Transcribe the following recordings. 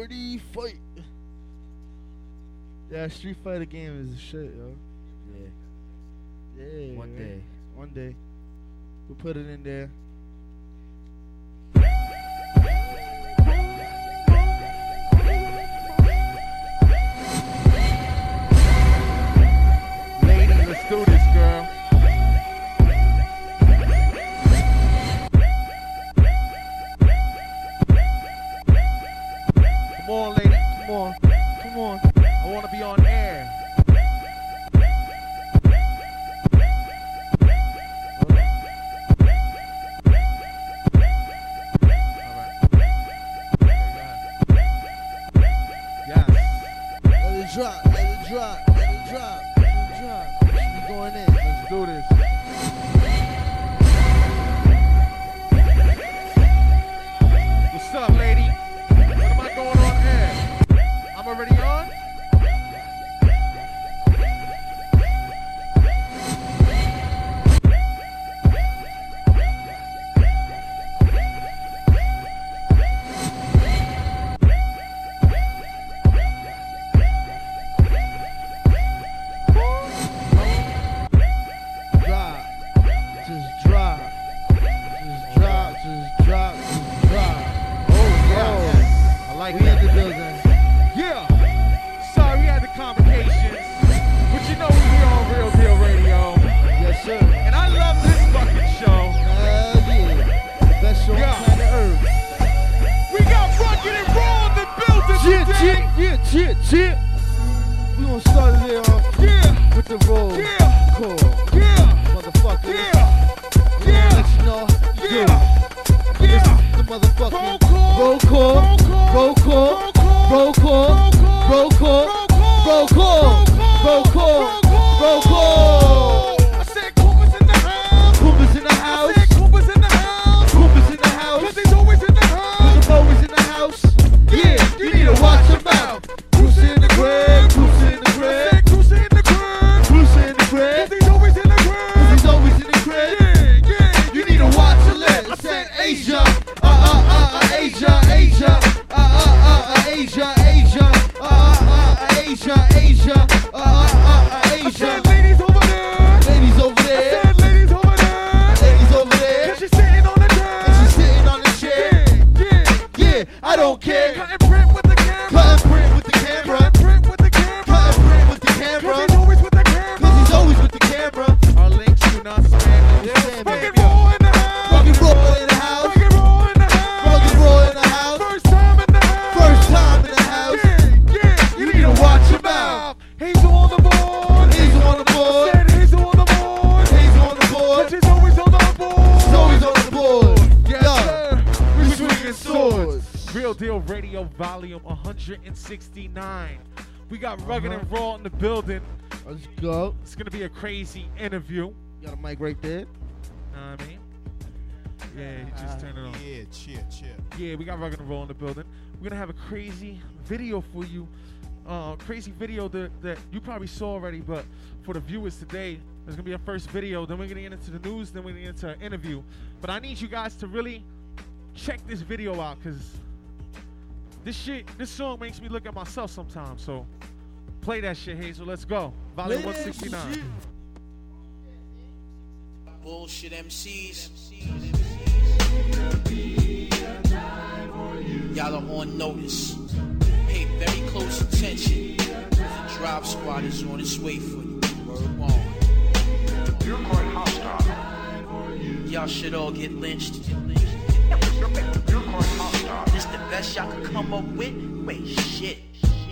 Ready, fight. Yeah, Street Fighter game is a shit, yo. Yeah. Yeah. One day. One day. We'll put it in there. Asia. Uh uh uh Asia, Asia. Uh uh uh Asia, Asia. Uh uh uh Asia, Asia. Uh uh uh Asia. 169. We got Rugged Uh-huh. and Raw in the building. Let's go. It's gonna be a crazy interview. Got a mic right there. Know what I mean? Yeah, you just turn it on. Yeah, cheer, cheer. Yeah, we got Rugged and Raw in the building. We're gonna have a crazy video for you. Uh, crazy video that, that you probably saw already, but for the viewers today, there's gonna be our first video. Then we're gonna get into the news. Then we're gonna get into an interview. But I need you guys to really check this video out, cause this shit, this song makes me look at myself sometimes. So play that shit, Hazel. Let's go. Volume 169. Bullshit MCs. Y'all are on notice. Pay very close attention. The drop squad is on its way for you. Word on. You're quite hostile. Y'all should all get lynched. You're quite hostile. This the best y'all could come up with? Wait, shit.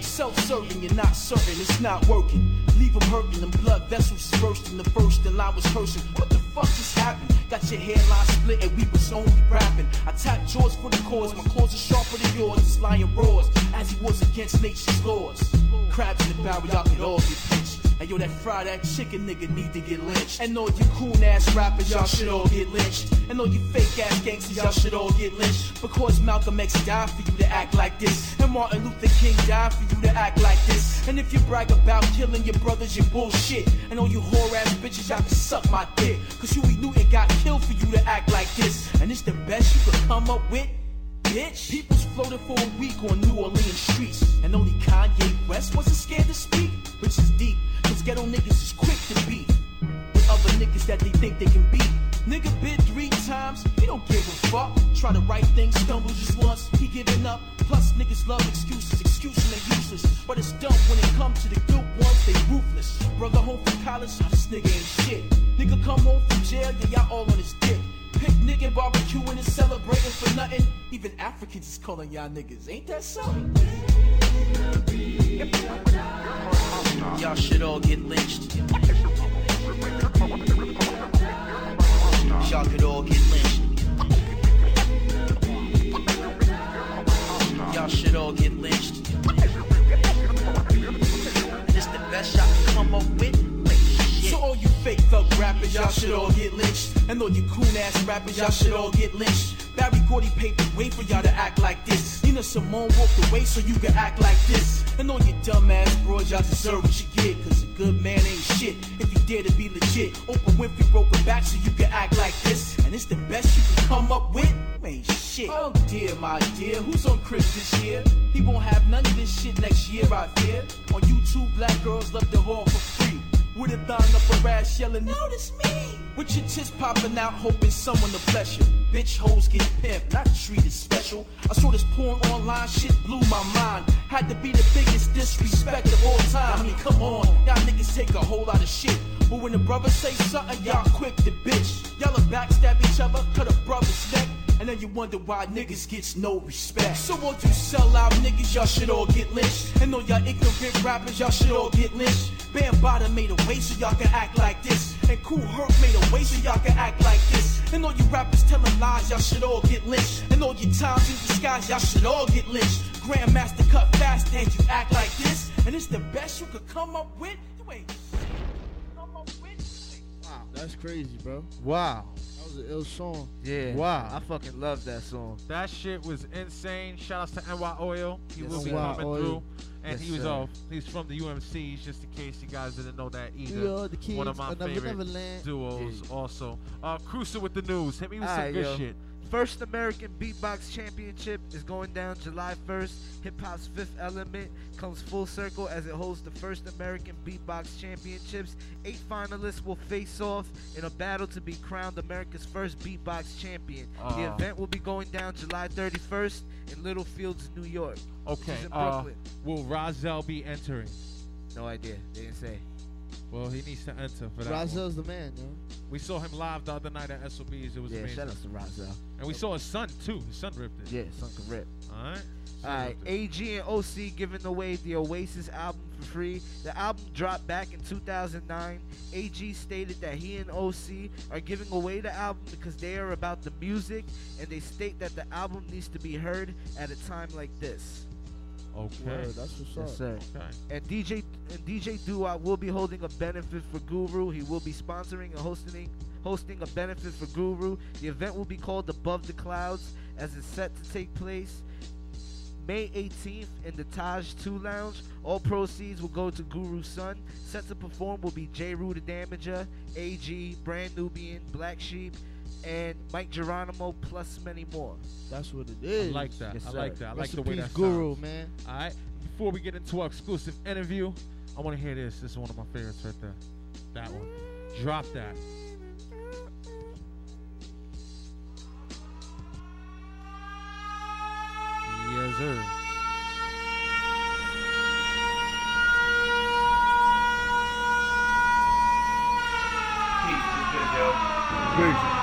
Self-serving, you're not serving, it's not working. Leave them hurting, them blood vessels bursting. The first and I was cursing. What the fuck just happened? Got your hairline split and we was only rapping. I tapped yours for the cause, my claws are sharper than yours. This lion roars as he was against nature's laws. Crabs in the barrel, y'all could all get pinched. And yo, that fried that chicken nigga need to get lynched. And all you cool ass rappers, y'all should all get lynched. And all you fake ass gangsters, y'all should all get lynched. Because Malcolm X died for you to act like this. And Martin Luther King died for you to act like this. And if you brag about killing your brothers, you bullshit. And all you whore ass bitches, y'all can suck my dick. Cause Huey Newton got killed for you to act like this. And it's the best you could come up with. bitch. People's floated for a week on New Orleans streets, and only Kanye West wasn't scared to speak. Which is deep, cause ghetto niggas is quick to beat with other niggas that they think they can beat. Nigga bit three times, he don't give a fuck. Try to write things, stumble just once, he giving up. Plus niggas love excuses, excuses they useless. But it's dumb when it comes to the good ones, they ruthless. Brother home from college, this nigga ain't shit. Nigga come home from jail, yeah, y'all all on his dick. Picnic and barbecuing and celebrating for nothing. Even Africans is calling y'all niggas, ain't that something? Y'all should all get lynched. Y'all could all get lynched. Y'all should all get lynched. This the best y'all can come up with? So all you fake thug rappers, y'all should all get lynched. And all you coon ass rappers, y'all should all get lynched. Berry Gordy paved the way for y'all to act like this. Nina Simone walked away so you can act like this. And all you dumb ass bros, y'all deserve what you get. Cause a good man ain't shit if you dare to be legit. Oprah Winfrey broke her back so you can act like this. And it's the best you can come up with? Ain't shit. Oh dear, my dear, who's on Chris this year? He won't have none of this shit next year, I fear. On YouTube, black girls love the whore for free. With a thong up a ass yelling, notice me. With your tits popping out, hoping someone to bless you. Bitch hoes get pimped, not treated special. I saw this porn online, shit blew my mind. Had to be the biggest disrespect of all time. I mean, come on, y'all niggas take a whole lot of shit. But when the brothers say something, y'all quick to bitch. Y'all backstab each other, cut a brother's neck. And then you wonder why niggas gets no respect. So all you sell out niggas, y'all should all get lynched. And all y'all ignorant rappers, y'all should all get lynched. Bam Bambaataa made a way so y'all can act like this. And Kool Herc made a way so y'all can act like this. And all you rappers telling lies, y'all should all get lynched. And all your times in disguise, y'all should all get lynched. Grandmaster cut fast and you act like this. And it's the best you could come up with. You ain't come up with. That's crazy, bro. Wow. That was an ill song. Yeah. Wow. I fucking love that song. That shit was insane. Shout outs to NY Oil. He Yes, will be NY coming Oil. through. And Yes, he was sir. off. He's from the UMCs, just in case you guys didn't know that either. We are the kids One of my of favorite Neverland. duos, also. Uh, Cruiser with the news. Hit me with some Alright, good yo. shit. First American Beatbox Championship is going down July 1st. Hip Hop's Fifth Element comes full circle as it holds the first American Beatbox Championships. Eight finalists will face off in a battle to be crowned America's first Beatbox champion. the Ah. event will be going down July 31st in Littlefields, New York. Okay. Which is in Uh, will Rahzel be entering? No idea. They didn't say. Well, he needs to enter for that. one. The man, yo. We saw him live the other night at SOBs. It was Yeah, amazing. shout out to Rahzel. And we saw his son too. His son ripped it. Yeah, son can rip. All right. Alright, AG and OC giving away the Oasis album for free. The album dropped back in 2009. AG stated that he and OC are giving away the album because they are about the music and they state that the album needs to be heard at a time like this. Okay. Word, that's what's Yes, up. sir. Okay. And DJ and DJ Dua will be holding a benefit for Guru. He will be sponsoring and hosting hosting a benefit for Guru. The event will be called Above the Clouds as it's set to take place May 18th in the Taj 2 Lounge. All proceeds will go to Guru's son. Set to perform will be Jeru the Damaja, AG, Brand Nubian, Black Sheep, and Mike Geronimo, plus many more. That's what it is. I like that. Yes, I sir. like that. I like the way peace, that Guru, sounds. man. All right. Before we get into our exclusive interview, I want to hear this. This is one of my favorites right there. That one. Drop that. Yes, sir. Peace,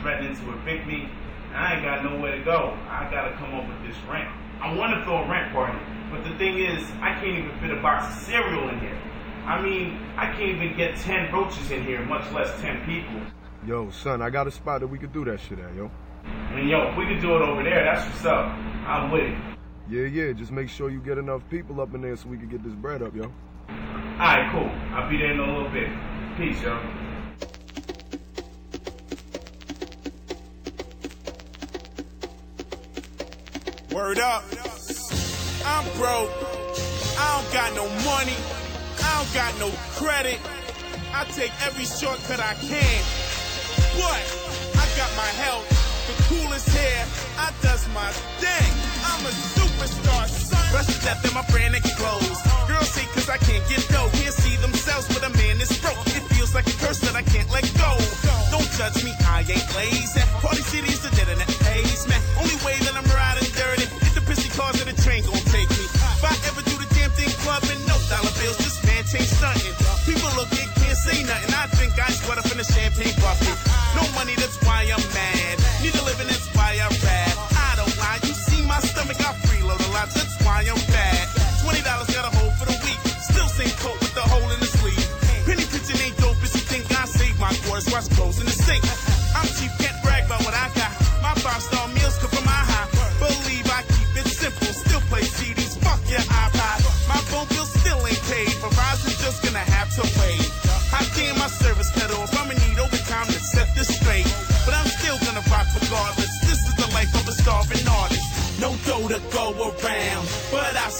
Threatening to evict me. I ain't got nowhere to go. I gotta come up with this rent. I want to throw a rent party, but the thing is, I can't even fit a box of cereal in here. I mean, I can't even get 10 roaches in here, much less 10 people. Yo, son, I got a spot that we could do that shit at, yo. And yo, if we could do it over there, that's what's up. I'm with it. Yeah, yeah, just make sure you get enough people up in there so we can get this bread up, yo. Alright, cool. I'll be there in a little bit. Peace, yo. Word up. I'm broke. I don't got no money. I don't got no credit. I take every shortcut I can. But I got my health. the coolest hair, I does my thing. I'm a superstar, son. Of death in my brand new clothes. Girls say cause I can't get dough. Can't see themselves, but a man is broke. It feels like a curse that I can't let go. Don't judge me, I ain't lazy. Party City is the dead and that pays, man. Only way that I'm riding cars of the train gon' take me. If I ever do the damn thing clubbing, no dollar bills, this man change stunting. People looking, can't say nothing. I think I sweat up in the champagne bucket. No money, that's why I'm mad.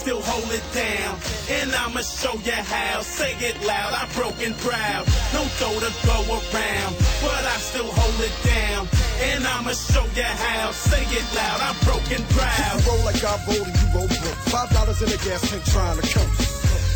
Still hold it down. And I'ma show you how. Say it loud, I'm broken proud. No dough to go around, but I still hold it down. And I'ma show you how. Say it loud, I'm broken proud. You roll like I roll and you roll broke. Five dollars in a gas tank trying to coast.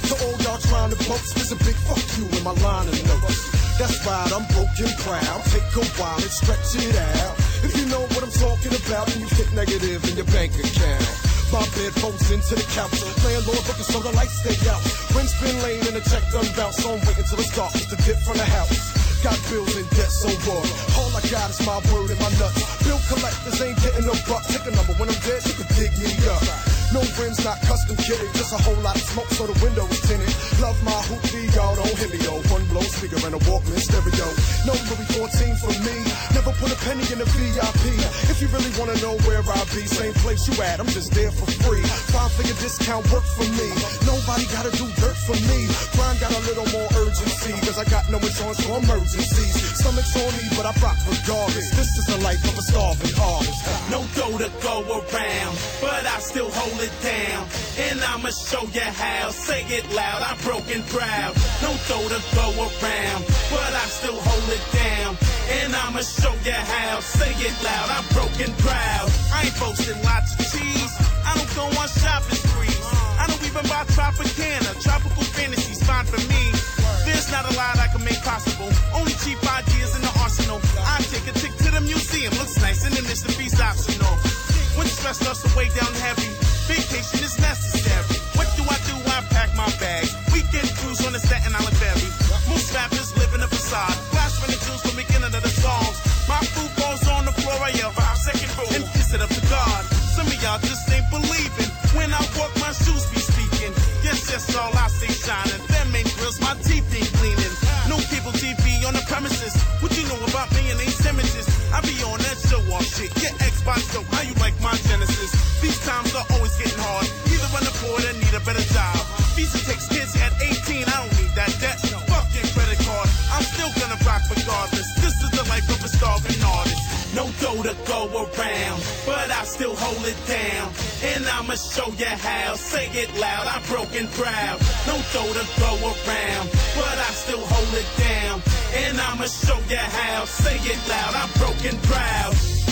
To all y'all trying to boast, there's a big fuck you in my line of notes. That's right, I'm broken proud. Take a while and stretch it out. If you know what I'm talking about, then you hit negative in your bank account. My bed folds into the couch. Landlord looking so the lights stay out. Rent's been laying and the check done bounce. So I'm waiting till it's dark to dip from the house. Got bills and debt, so what? All I got is my word and my nuts. Bill collectors ain't getting no buck. Take a number when I'm dead, you can dig me up. No rims, not custom kitted. Just a whole lot of smoke, so the window is tinted. Love my hoopty, y'all don't hit me, yo. One blow speaker and a Walkman stereo. No Louis 14 for me. Never put a penny in a VIP. If you really wanna know where I be, same place you at, I'm just there for free. Five figure discount work for me. Nobody gotta do dirt for me. Crime got a little more urgency, cause I got no insurance for emergencies. Stomach's on me, but I rock regardless. This is the life of a starving artist. No dough to go around, but I still hold it down. And I'ma show you how. Say it loud, I'm broken proud. No throw the go around, but I still hold it down. And I'ma show you how. Say it loud, I'm broken proud. I ain't boasting lots of cheese. I don't go on shopping sprees. I don't even buy Tropicana. Tropical fantasies fine for me. There's not a lot I can make possible. Only cheap ideas in the arsenal. I take a tick to the museum. Looks nice and the Mr. Beast optional. When stress loves to weigh down heavy, vacation is necessary. What do I do? I pack my bags. Weekend cruise on the Staten Island ferry. Most rappers live in a facade. Still hold it down. And I'ma show you how. Say it loud, I'm broken proud. No dough to go around, but I still hold it down. And I'ma show you how. Say it loud, I'm broken proud.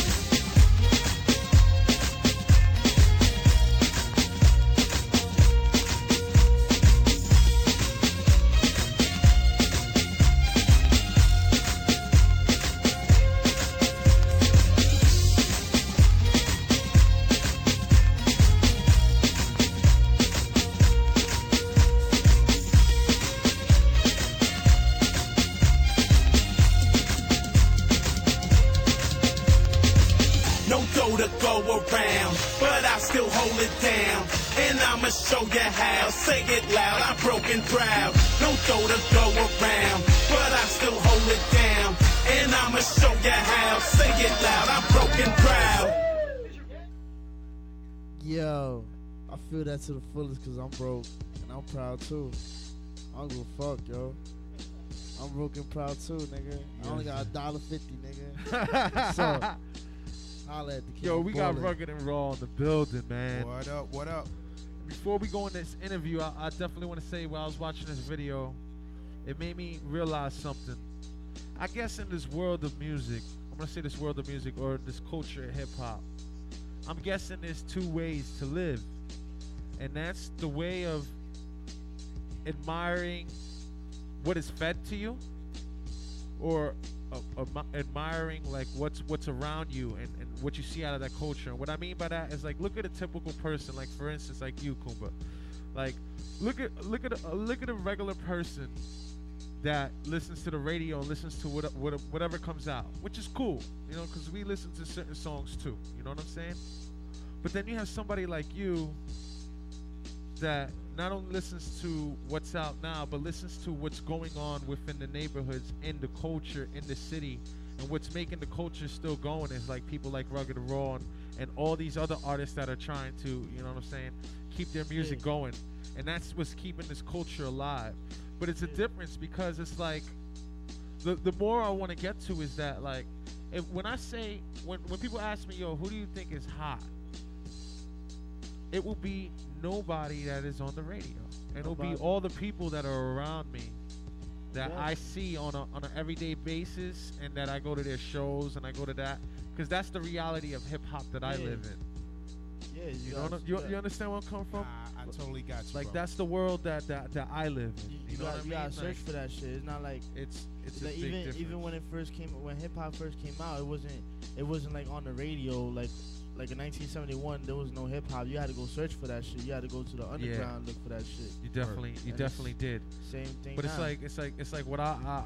That to the fullest because I'm broke and I'm proud too. I don't give a fuck, yo. I'm broke and proud too, nigga. I only got a dollar fifty, nigga. so, holla at the kid. Yo, we got rugged and raw in the building, man. What up? What up? Before we go in this interview, I, I definitely want to say while I was watching this video, it made me realize something. I guess in this world of music, I'm gonna say this world of music or this culture of hip hop. I'm guessing there's two ways to live, and that's the way of admiring what is fed to you, or uh, admi- admiring like what's what's around you and, and what you see out of that culture. And what I mean by that is like look at a typical person, like for instance, like you, Kumba. Like look at look at a, look at a regular person that listens to the radio and listens to what, what, whatever comes out, which is cool, you know, because we listen to certain songs too. You know what I'm saying? But then you have somebody like you that not only listens to what's out now, but listens to what's going on within the neighborhoods, in the culture, in the city, and what's making the culture still going is like people like Rugged Raw and, and all these other artists that are trying to, you know what I'm saying, keep their music Yeah. going, and that's what's keeping this culture alive. But it's a difference because it's like the the more I want to get to is that like if when I say when when people ask me yo who do you think is hot, it will be nobody that is on the radio, and it'll be all the people that are around me that Yeah. I see on a on an everyday basis, and that I go to their shows and I go to that because that's the reality of hip hop that I live in. Yeah, you, You know, you, gotta- you understand where I'm coming from? I, I totally got you. Like bro. that's the world that that, that I live in. You, You, you know gotta, what I you mean? gotta search Like, for that shit. It's not like It's it's a like big even difference. even when it first came when hip hop first came out, it wasn't it wasn't like on the radio like like in 1971 there was no hip hop. You had to go search for that shit. You had to go to the underground look for that shit. You definitely, you And definitely did. Same thing. But it's like, it's like, it's like what I, I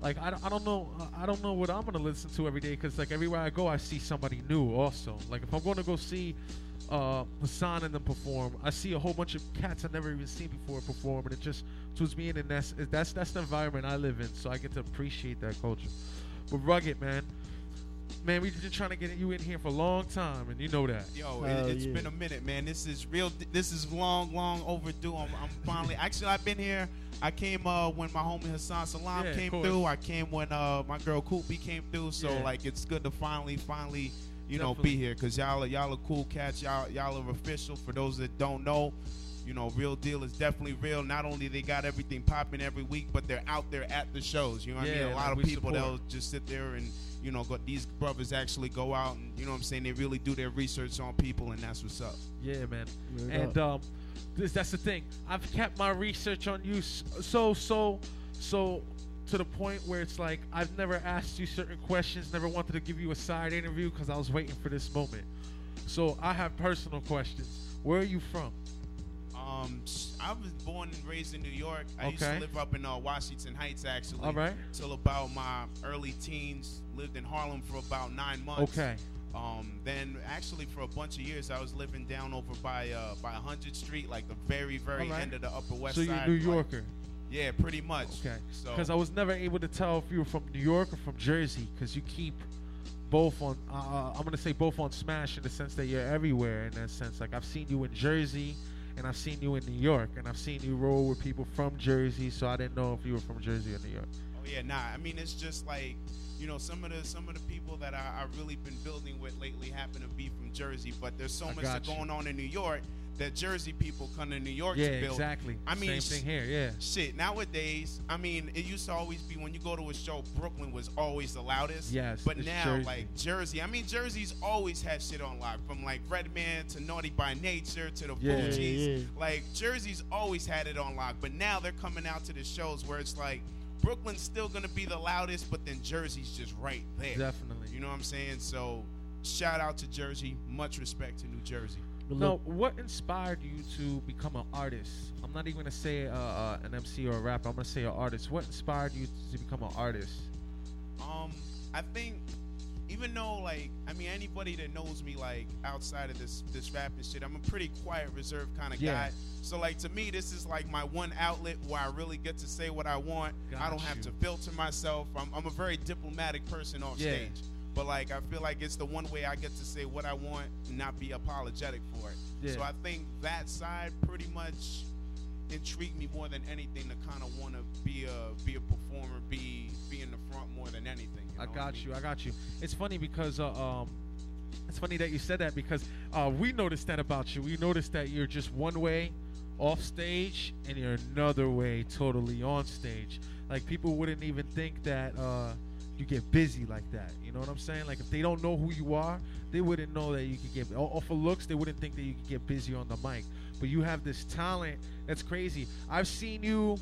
like. I, don't- I don't know, I don't know what I'm gonna listen to every day because like everywhere I go, I see somebody new. Also, like if I'm going to go see uh, Hassan and them perform, I see a whole bunch of cats I've never even seen before perform, and it just tunes me in, and that's that's that's the environment I live in, so I get to appreciate that culture. But rugged, man. Man, we've been trying to get you in here for a long time, and you know that. Yo, it, it's yeah. been a minute, man. This is real. This is long, long overdue. I'm, I'm finally. actually, I've been here. I came uh, when my homie Hasan Salaam Yeah, came through. I came when uh, my girl Koopy came through. So Yeah. like, it's good to finally, finally, you know, be here because y'all, are, y'all are cool cats. Y'all, y'all are official. For those that don't know, you know, real deal is definitely real. Not only they got everything popping every week, but they're out there at the shows. You know what I mean? A lot like of people support. they'll just sit there and you know, but these brothers actually go out and you know what I'm saying. They really do their research on people, and that's what's up. Yeah, man. Word and um, this that's the thing. I've kept my research on you so so so to the point where it's like I've never asked you certain questions, never wanted to give you a side interview because I was waiting for this moment. So I have personal questions. Where are you from? Um, I was born and raised in New York. I used to live up in uh, Washington Heights actually. All right. Till about my early teens. Lived in Harlem for about nine months. Okay. Um, then actually for a bunch of years I was living down over by uh by 100th Street, like the very very right. end of the Upper West so you're Side. New like- Yorker. yeah, pretty much. Okay. So Because I was never able to tell if you were from New York or from Jersey because you keep both on. Uh, I'm gonna say both on Smash in the sense that you're everywhere. In that sense, like I've seen you in Jersey, and I've seen you in New York, and I've seen you roll with people from Jersey. So I didn't know if you were from Jersey or New York. Oh yeah, nah. I mean, it's just like you know some of the some of the people that I, I've really been building with lately happen to be from Jersey, but there's so I much going on in New York that Jersey people come to New York yeah, to build. exactly. I mean, same thing here. Yeah. Shit, nowadays, I mean, it used to always be when you go to a show, Brooklyn was always the loudest. Yes, But now, Jersey. like Jersey, I mean, Jersey's always had shit on lock, from like Redman to Naughty by Nature to the Yeah. Yeah, yeah. Like Jersey's always had it on lock, but now they're coming out to the shows where it's like Brooklyn's still gonna be the loudest, but then Jersey's just right there. Definitely. You know what I'm saying? So, shout out to Jersey. Much respect to New Jersey. But No, look, what inspired you to become an artist? I'm not even gonna say uh, uh, an MC or a rapper. I'm gonna say an artist. What inspired you to become an artist? Um, I think even though like I mean anybody that knows me like outside of this this rap and shit, I'm a pretty quiet, reserved kind of Yeah. guy. So like to me, this is like my one outlet where I really get to say what I want. I don't have to filter myself. I'm, I'm a very diplomatic person off Yeah. stage. But like I feel like it's the one way I get to say what I want and not be apologetic for it. Yeah. So I think that side pretty much intrigued me more than anything to kind of want to be a be a performer, be be in the front more than anything. you I know what got mean? you. I got you. It's funny because uh, um, it's funny that you said that because uh, we noticed that about you. We noticed that you're just one way off stage and you're another way totally on stage. Like people wouldn't even think that uh, you get busy like that. You know what I'm saying? Like if they don't know who you are, they wouldn't know that you could get off for looks, they wouldn't think that you could get busy on the mic. But you have this talent that's crazy. I've seen you.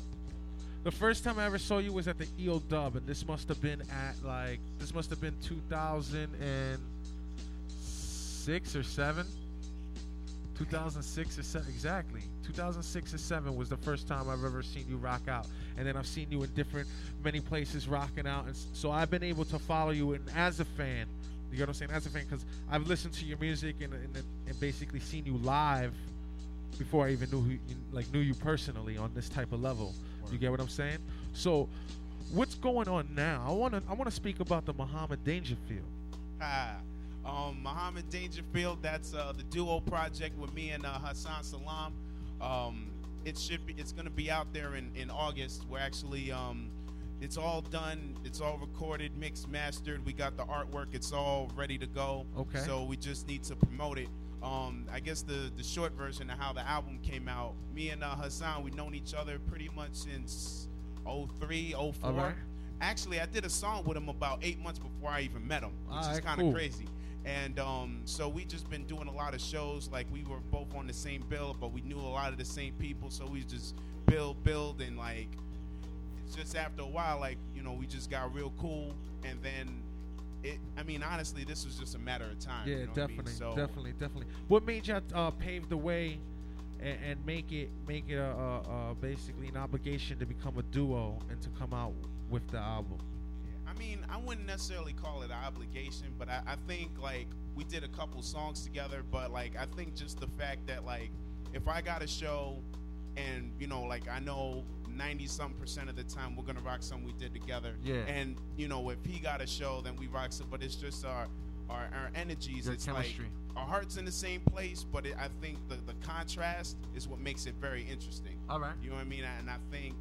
The first time I ever saw you was at the EO Dub, and this must have been at like this must have been 2006 or seven. 2006 or seven, exactly. 2006 or seven was the first time I've ever seen you rock out, and then I've seen you in different, many places rocking out, and so I've been able to follow you. And as a fan, you know what I'm saying? As a fan, because I've listened to your music and, and and basically seen you live before I even knew who, you- like knew you personally on this type of level. You get what I'm saying? So, what's going on now? I wanna I wanna speak about the Muhammad Dangerfield. Ah, um, Muhammad Dangerfield. That's uh, the duo project with me and uh, Hasan Salaam. Um, it should be. It's gonna be out there in, in August. We're actually. Um, it's all done. It's all recorded, mixed, mastered. We got the artwork. It's all ready to go. Okay. So we just need to promote it. Um, I guess the the short version of how the album came out. Me and uh, Hassan, we've known each other pretty much since 03, 04. All right. Actually, I did a song with him about eight months before I even met him, which is Alright, kind of cool. crazy. And um, so we just been doing a lot of shows. Like we were both on the same bill, but we knew a lot of the same people. So we just build, build, and like it's just after a while, like you know, we just got real cool. And then it. I mean, honestly, this was just a matter of time. Yeah, you know what I mean? definitely, So- definitely, definitely. What made you uh, pave the way and, and make it make it a, a, a basically an obligation to become a duo and to come out with the album? I mean, I wouldn't necessarily call it an obligation, but I, I think like we did a couple songs together. But like, I think just the fact that like, if I got a show, and you know, like I know ninety something percent of the time we're gonna rock something we did together. Yeah. And you know, if he got a show, then we rock some. But it's just our our, our energies. Your it's chemistry. like our hearts in the same place, but it, I think the the contrast is what makes it very interesting. All right. You know what I mean? And I think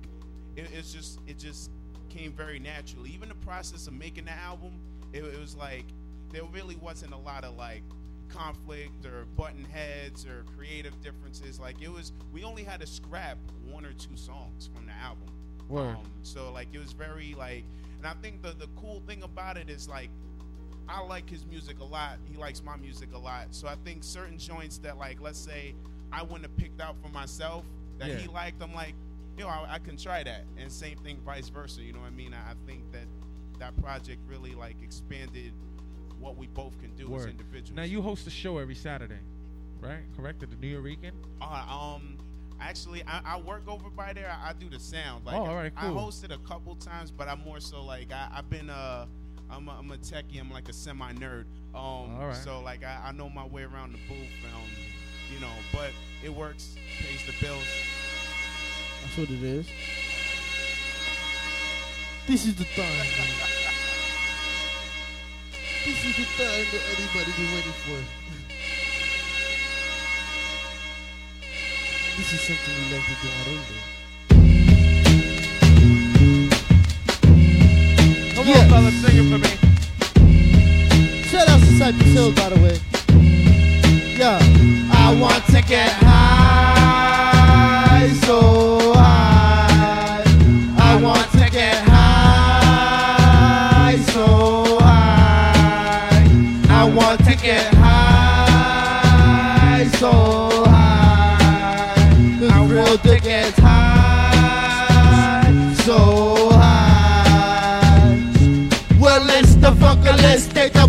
it, it's just it just came very naturally. Even the process of making the album, it, it was like there really wasn't a lot of like conflict or button heads or creative differences. Like it was, we only had to scrap one or two songs from the album. Word. Um, so like it was very like, and I think the the cool thing about it is like. I like his music a lot. He likes my music a lot. So I think certain joints that like, let's say, I wouldn't have picked out for myself that he liked. I'm like, yo, I, I can try that, and same thing, vice versa. You know what I mean? I, I think that that project really like expanded what we both can do as individuals. Now you host a show every Saturday, right? Correct? At the New Yorker? Uh, um, actually, I, I work over by there. I, I do the sound. Like, Oh, all right, I hosted a couple times, but I'm more so like I, I've been uh. I'm a, I'm a techie. I'm like a semi nerd. Um, right. so like I, I know my way around the booth. Um, you know, but it works, pays the bills. That's what it is. This is the time. this is the time that everybody been waiting for. this is something we like to do on radio. Come Yes. on, fellas, sing it for me. Shout out to Cypress Hill, by the way. Yeah. I want to get high, so take the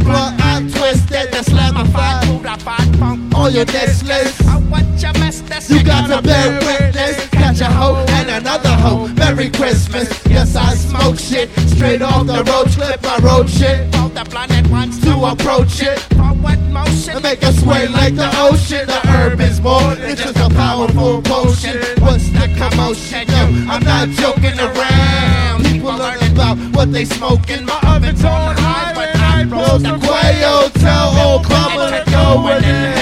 twist it, then slam a fight. All your next list. You got to bear witness, catch a hoe and another hoe. Merry Christmas. Yes, I smoke shit straight off the road, clip my road shit. To approach it and make it sway like the ocean. The herb is more than just a powerful potion. What's the commotion? Yo, I'm not joking around. People learn about what they smoking. My oven's on high, but I roll the quail. Tell old mama to go in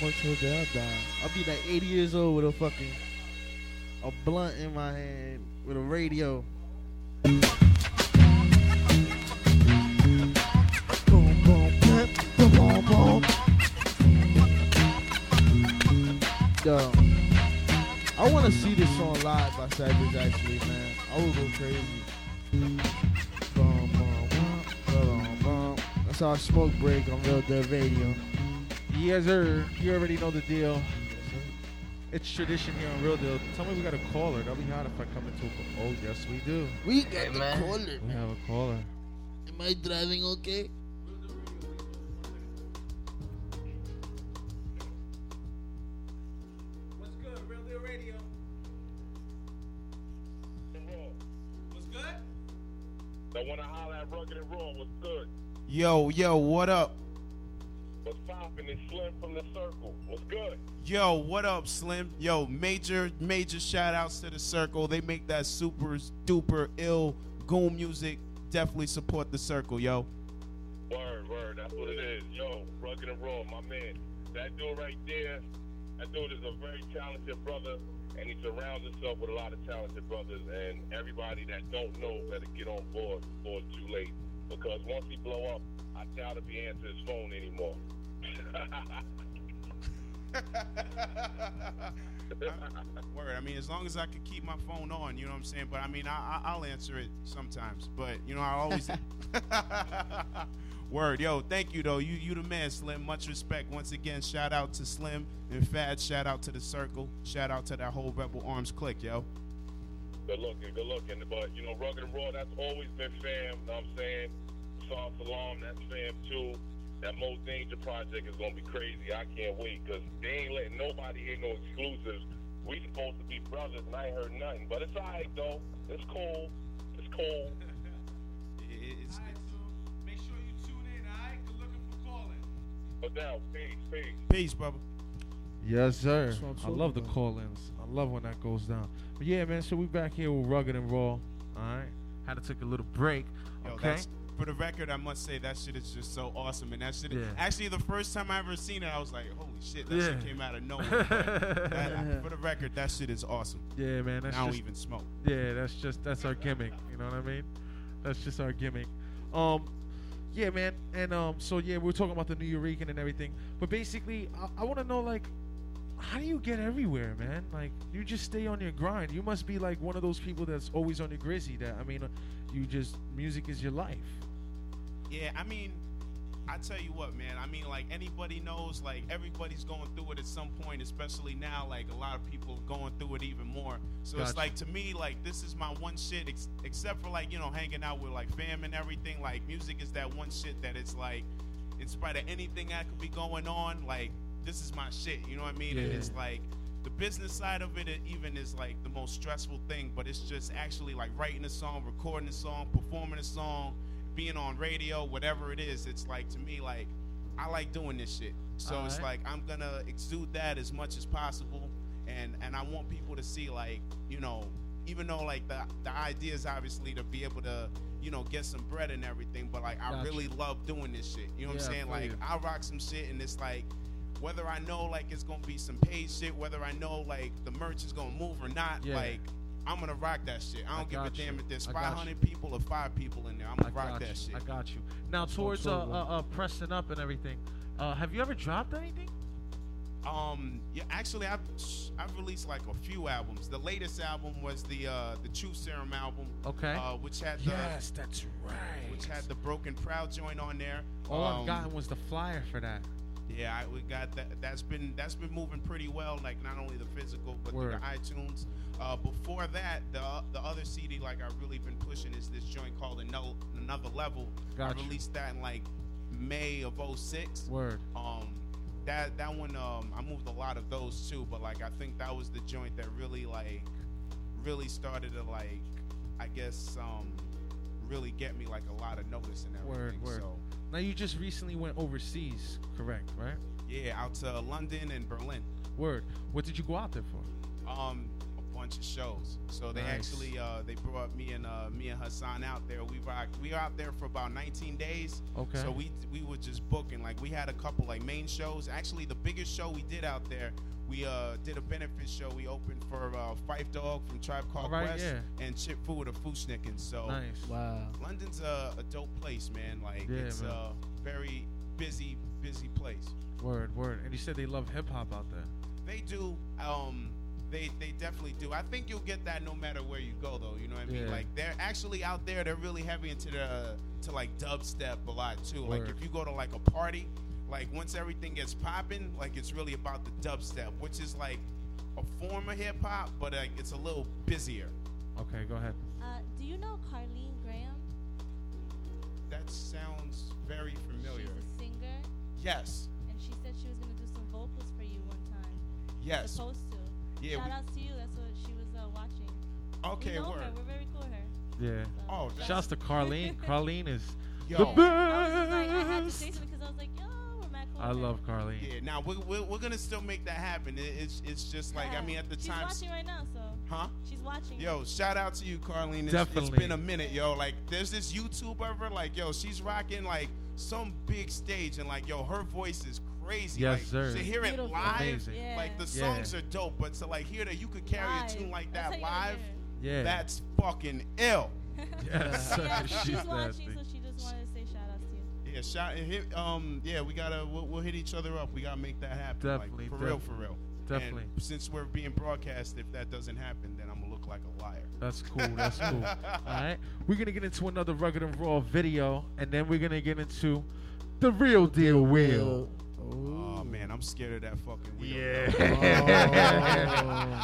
smoke till I die. I'll be like 80 years old with a fucking a blunt in my hand with a radio. Yo, I want to see this song live by Savage. Actually, man, I will go crazy. That's our smoke break on Real Deal Radio. Yes, sir. You already know the deal. It's tradition here on Real Deal. Tell me we got a caller. That'll be hot if I come into a. Oh, yes, we do. We got a caller. We have a caller. Am I driving okay? What's good? Real Deal Radio. What's good? I want to holler at Rugged and Raw. What's good? Yo, yo, what up? What's poppin'? It's Slim from the Circle. What's good? Yo, what up, Slim? Yo, major, major shout outs to the circle. They make that super duper ill goon music. Definitely support the circle, yo. Word, word. That's what it is. Yo, Rugged and Raw, my man. That dude right there, that dude is a very talented brother, and he surrounds himself with a lot of talented brothers. And everybody that don't know better get on board before it's too late. Because once he blow up, I doubt if he answers his phone anymore. Word. I mean, as long as I could keep my phone on, you know what I'm saying. But I mean, I, I, I'll answer it sometimes. But you know, I always. Word, yo, thank you though. You you the man, Slim. Much respect. Once again, shout out to Slim and Fad. Shout out to the Circle. Shout out to that whole Rebel Arms clique, yo. Good looking, good looking. But, you know, Rugged and Raw, that's always been fam. You know what I'm saying? Saul Salam, that's fam too. That Mo Danger project is going to be crazy. I can't wait because they ain't letting nobody hear no exclusives. We supposed to be brothers and I ain't heard nothing. But it's all right, though. It's cool. It's cool. It's, Make sure you tune in, all right? Good looking for calling. No doubt. Peace, peace. Peace, brother. Yes, sir. I'm I love the call-ins. I love when that goes down. But yeah, man. So we back here with Rugged and Raw. All right. Had to take a little break. Yo, okay. That's- For the record, I must say that shit is just so awesome, and that shit. Yeah. Actually, the first time I ever seen it, I was like, "Holy shit!" That Yeah. shit came out of nowhere. But that- for the record, that shit is awesome. Yeah, man. That's I don't just, even smoke. Yeah, that's just that's our gimmick. You know what I mean? That's just our gimmick. Um, yeah, man. And um, so yeah, we were talking about the Nuyorican and everything. But basically, I, I want to know like, how do you get everywhere, man? Like, you just stay on your grind. You must be like one of those people that's always on your grizzy. That I mean, uh, you just music is your life. Yeah, I mean, I tell you what, man. I mean, like anybody knows, like everybody's going through it at some point, especially now. Like a lot of people going through it even more. So it's like to me, like this is my one shit, ex- except for like you know hanging out with like fam and everything. Like music is that one shit that it's like, in spite of anything that could be going on, like this is my shit. You know what I mean? And it's like the business side of it, it even is like the most stressful thing. But it's just actually like writing a song, recording a song, performing a song, being on radio, whatever it is. It's like to me, like I like doing this shit. So it's like I'm gonna exude that as much as possible, and and I want people to see like you know, even though like the the idea is obviously to be able to you know get some bread and everything, but like I Gotcha. really love doing this shit. You know what Yeah, I'm saying? Like you. I rock some shit, and it's like whether I know like it's gonna be some paid shit, whether I know like the merch is gonna move or not, Yeah. like I'm gonna rock that shit. I I don't give a damn you. if there's I got you. 500 people or five people in there. I'm gonna rock got that you. shit. I got you. Now towards uh, uh, uh pressing up and everything. Uh, have you ever dropped anything? Um, yeah, actually, I've I've released like a few albums. The latest album was the uh, the Truth Serum album. Okay. Uh, which had the Yes, that's right. which had the Broken Proud joint on there. All I've Um, gotten was the flyer for that. Yeah, I, we got that. That's been that's been moving pretty well. Like not only the physical, but through the iTunes. Uh, before that, the the other CD like I've really been pushing is this joint called Another, Another Level. Gotcha. I released that in like May of 06. Word. Um, that that one um, I moved a lot of those too, but like I think that was the joint that really like really started to like I guess um really get me like a lot of notice and everything. Word, word. So Now you just recently went overseas, correct? Right? yeah, out to London and Berlin. Word. What did you go out there for? Um, a bunch of shows. So they Nice. actually uh, they brought me and uh, me and Hasan out there. We rocked. We were out there for about 19 days. Okay. So we we were just booking. Like we had a couple like main shows. Actually, the biggest show we did out there. We uh, did a benefit show. We opened for uh, Phife Dawg from Tribe Called All right, Quest yeah. and Chip Fu of Fu-Schnicken. So Nice. Wow. London's a, a dope place, man. Like Yeah, it's man. a very busy, busy place. Word, word. And you said they love hip hop out there. They do. Um, they they definitely do. I think you'll get that no matter where you go, though. You know what I mean? Yeah. Like they're actually out there. They're really heavy into the to like dubstep a lot too. Like if you go to like a party, like once everything gets popping, like it's really about the dubstep, which is like a form of hip hop, but like it's a little busier. Okay, go ahead. Uh, do you know Carlene Graham? That sounds very familiar. She's a singer, Yes. and she said she was gonna do some vocals for you one time. Yes. Supposed to. Yeah, Shout we- out to you. That's what she was uh, watching. Okay, we know word. Her. We're very cool with her. Yeah. Oh, Shouts to Carlene. Carlene is Yo. the I was like, I had to best. say something because I was like, I love Carly. Yeah. Now we're, we're, we're gonna still make that happen. It, it's it's just like I mean at the She's time. She's watching right now, so. Huh? She's watching. Yo, shout out to you, Carlene. It's, it's Definitely. been a minute, yo. Like, there's this YouTube of her, like, yo, she's rocking like some big stage, and like, yo, her voice is crazy. Yes, like, sir. To hear it live, Yeah. like the Yeah. songs are dope, but to like hear that you could carry Live. a tune like that how live, Yeah. that's fucking ill. Yes. yeah, She's she's watching, Yeah, shout hit. Um, yeah, we gotta we'll, we'll hit each other up. We gotta make that happen. Definitely, like, for real, for real. definitely. And since we're being broadcast, if that doesn't happen, then I'm gonna look like a liar. That's cool. That's cool. All right. We're going to get into another Rugged and Raw video, and then we're going to get into the real deal wheel. Oh man, I'm scared of that fucking wheel. Yeah.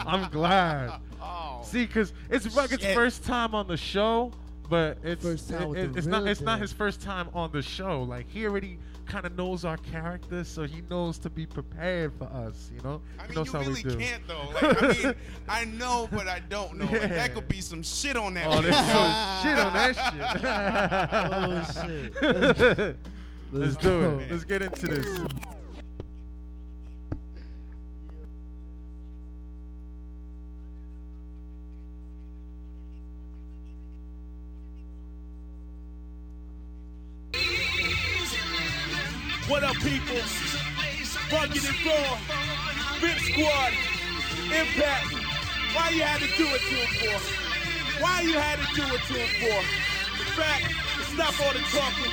I'm glad. Oh. See, because it's Rugged's Shit. first time on the show, but it's First time it- it- it's not it's not his first time on the show. Like he already kind of knows our character, so he knows to be prepared for us. You know, I he mean, knows you how really we do. can't though. Like, I mean, I know, but I don't know. Like, that could be some shit on that. Oh, wheel. there's some shit on that shit. Oh, shit. Let's Let's do go. it. Let's get into this. What up, people? Rugged and raw. Rip Squad. Impact. Why you had to do it to him for? Why you had to do it to him for? In fact, stop all the talking.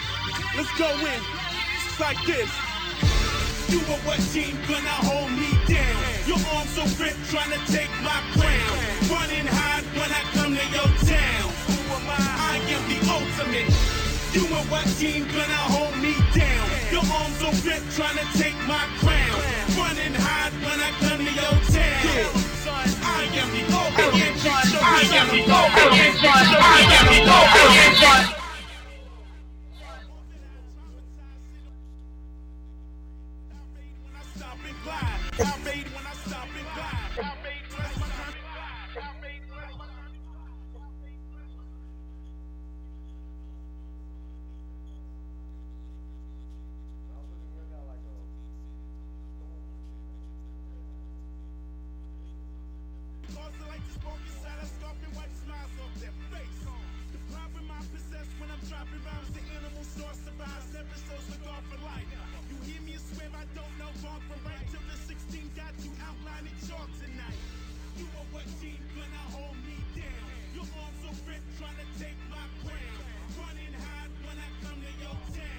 Let's go in. It's like this. You were what team gonna hold me down? Your arms so ripped trying to take my crown. Running hard when I come to your town. Who am I? I am the ultimate. You and what team gonna hold me down? Your arms so ripped trying to take my crown. Running hard when I come to your town. I am the ultimate. I am the ultimate. I am the ultimate. Dropping rounds, the animal source survives, shows the guard for life. You hear me and swear I don't know wrong from right till the 16 got you outlining chalk tonight. You are what team gonna hold me down? Your arms so ripped trying to take my crown. Running hide when I come to your town.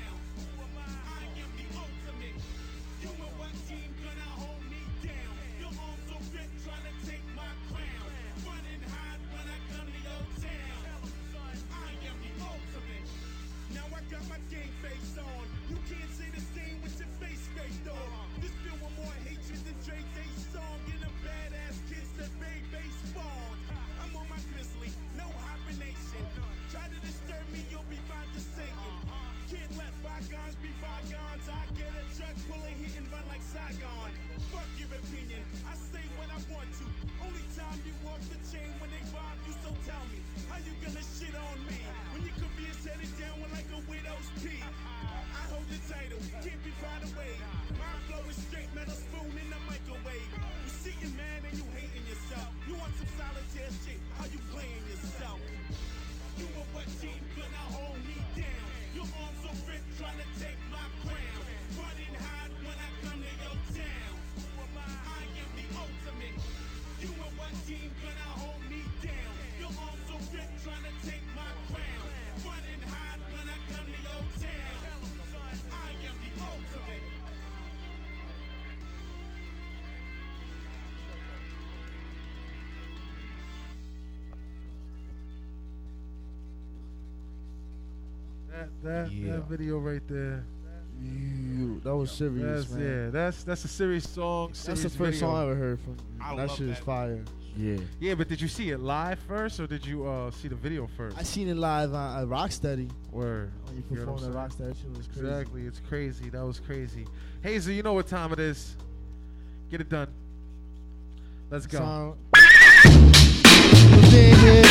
Got my face on. You can't say That that, Yeah. that video right there. You, that was serious, That's, man. Yeah, that's that's a serious song. That's the first video. song I ever heard from. I that love shit is fire. Yeah. Yeah, but did you see it live first, or did you uh, see the video first? I seen it live on at Rocksteady. Word. When you You know what performed at? Rocksteady, that shit was crazy. Exactly, it's crazy. That was crazy. Hazel, you know what time it is. Get it done. Let's go. Song. Was here.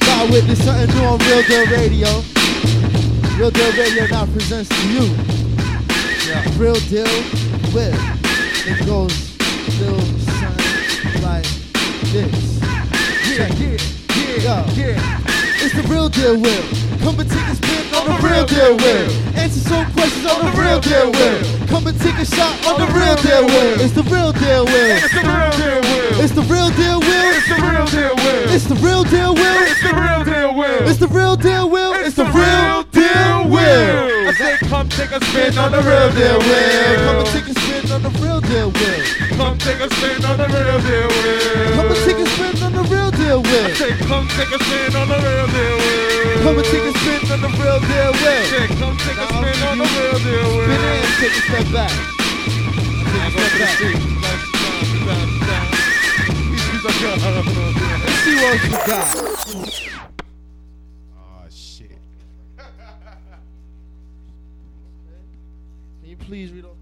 Got witness something new on Real Deal Radio. Real Deal Radio now presents to you. yeah. Real Deal with. It goes little something like this. Yeah, yeah, yeah, yeah. It's the Real Deal Will. Come and take a spin on the Real Deal Will. Answer some questions on the Real Deal Will. Come and take a shot on the Real Deal Will. It's the Real Deal Will. It's the real deal, Will. It's the real deal, Will. It's the real deal, Will. It's the real deal, Will. It's the real deal, Will. It's the real deal, Will. It's the real Will. I say, come take a spin on the real deal, Will. Come and take a spin on the real deal, Will. Come take a spin on the real deal, Will. Come and take a spin on the real deal, I say, come take a spin on the real deal, Will. Come and take a spin on the real deal. Say, come take a spin on the real deal, Will. Spin in, take a step back. Take a step back. Let's see what you please read off?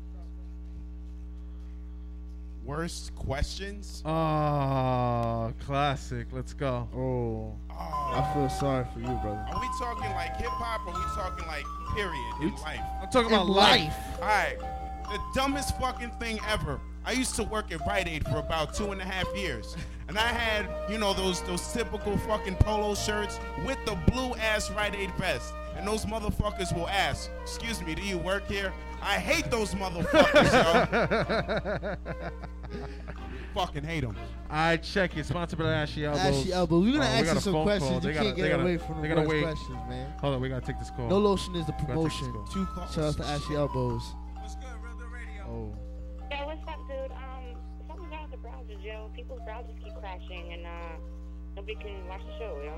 Worst questions? Ah, classic. Let's go. Oh, I feel sorry for you, brother. Are we talking like hip hop or are we talking like period in life? I'm talking In about life. Alright. The dumbest fucking thing ever. I used to work at Rite Aid for about two and a half years. And I had, you know, those those typical fucking polo shirts with the blue ass Rite Aid vest. And those motherfuckers will ask, excuse me, do you work here? I hate those motherfuckers, yo. fucking hate them. I check it. Sponsored by Ashy Elbows. Ashy Elbows. We're gonna Oh, ask got you some phone call. questions. They You gotta- can't they get gotta- away from they the gotta worst wait. questions, man. Hold on, we gotta take this call. No lotion is the Gotta take this promotion. Two calls. Shout out to Ashy Elbows. What's good? Oh. Yo, what's up, dude? Um, something's wrong with the browsers, yo. People's browsers keep crashing, and uh, nobody can watch the show, yo.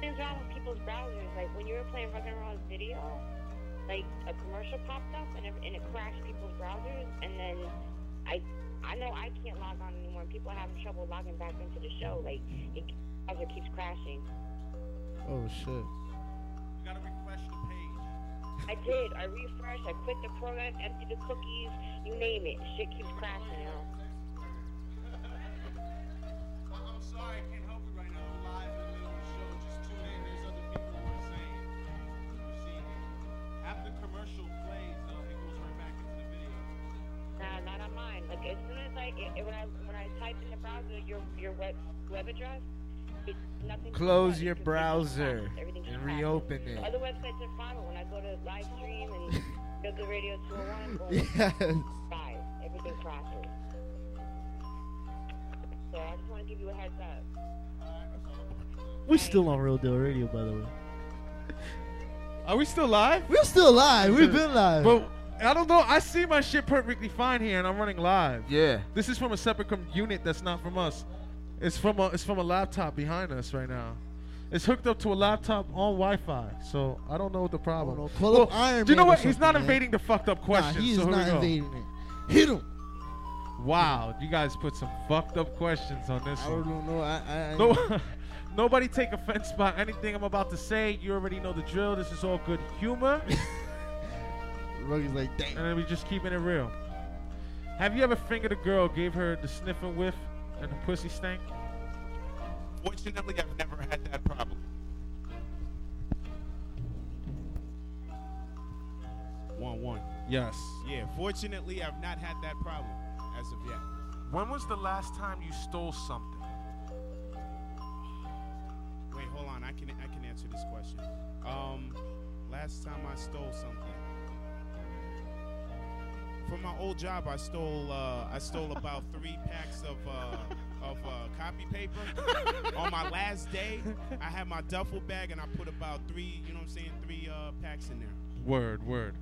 Things wrong with people's browsers. Like when you were playing Rugged and Raw's video, like a commercial popped up and it, and it crashed people's browsers, and then I, I know I can't log on anymore. People are having trouble logging back into the show. Like it, browser keeps crashing. Oh shit. You gotta refresh the page. I did. I refreshed. I quit the program, emptied the cookies. You name it. Shit keeps crashing, yo. I'm sorry, I can't help commercial plays, though, it goes right back into the video. Nah, not on mine. Like as soon as I it, when I when I type in the browser your your web web address, it, nothing. Close your browser. Everything and reopen it. Other websites are fine, but when I go to live stream and go to Radio 201, boom, Yes. bye. Everything crashes. So I just want to give you a heads up. We're still on Real Deal Radio, by the way. Are we still live? We're still live. We've been live. But I don't know. I see my shit perfectly fine here, and I'm running live. Yeah. This is from a separate com- unit that's not from us. It's from a it's from a laptop behind us right now. It's hooked up to a laptop on Wi-Fi, so I don't know what the problem. Oh, know. Call up Iron do you know Man or what? He's not something, man. invading the fucked up Nah, questions. he is so here we not go. invading it. Hit him. Wow, you guys put some fucked up questions on this I one. don't know. I, I, I No, nobody take offense by anything I'm about to say. You already know the drill. This is all good humor. Ruggy's like, damn. And then we just keeping it real. Have you ever fingered a girl, gave her the sniffing whiff, and the pussy stank? Fortunately, I've never had that problem. One one. Yes. Yeah. Fortunately, I've not had that problem as of yet. When was the last time you stole something? Wait, hold on. I can I can answer this question. Um, last time I stole something. From my old job, I stole uh, I stole about three packs of uh, of uh, copy paper. On my last day, I had my duffel bag and I put about three, you know what I'm saying, three uh, packs in there. Word, word.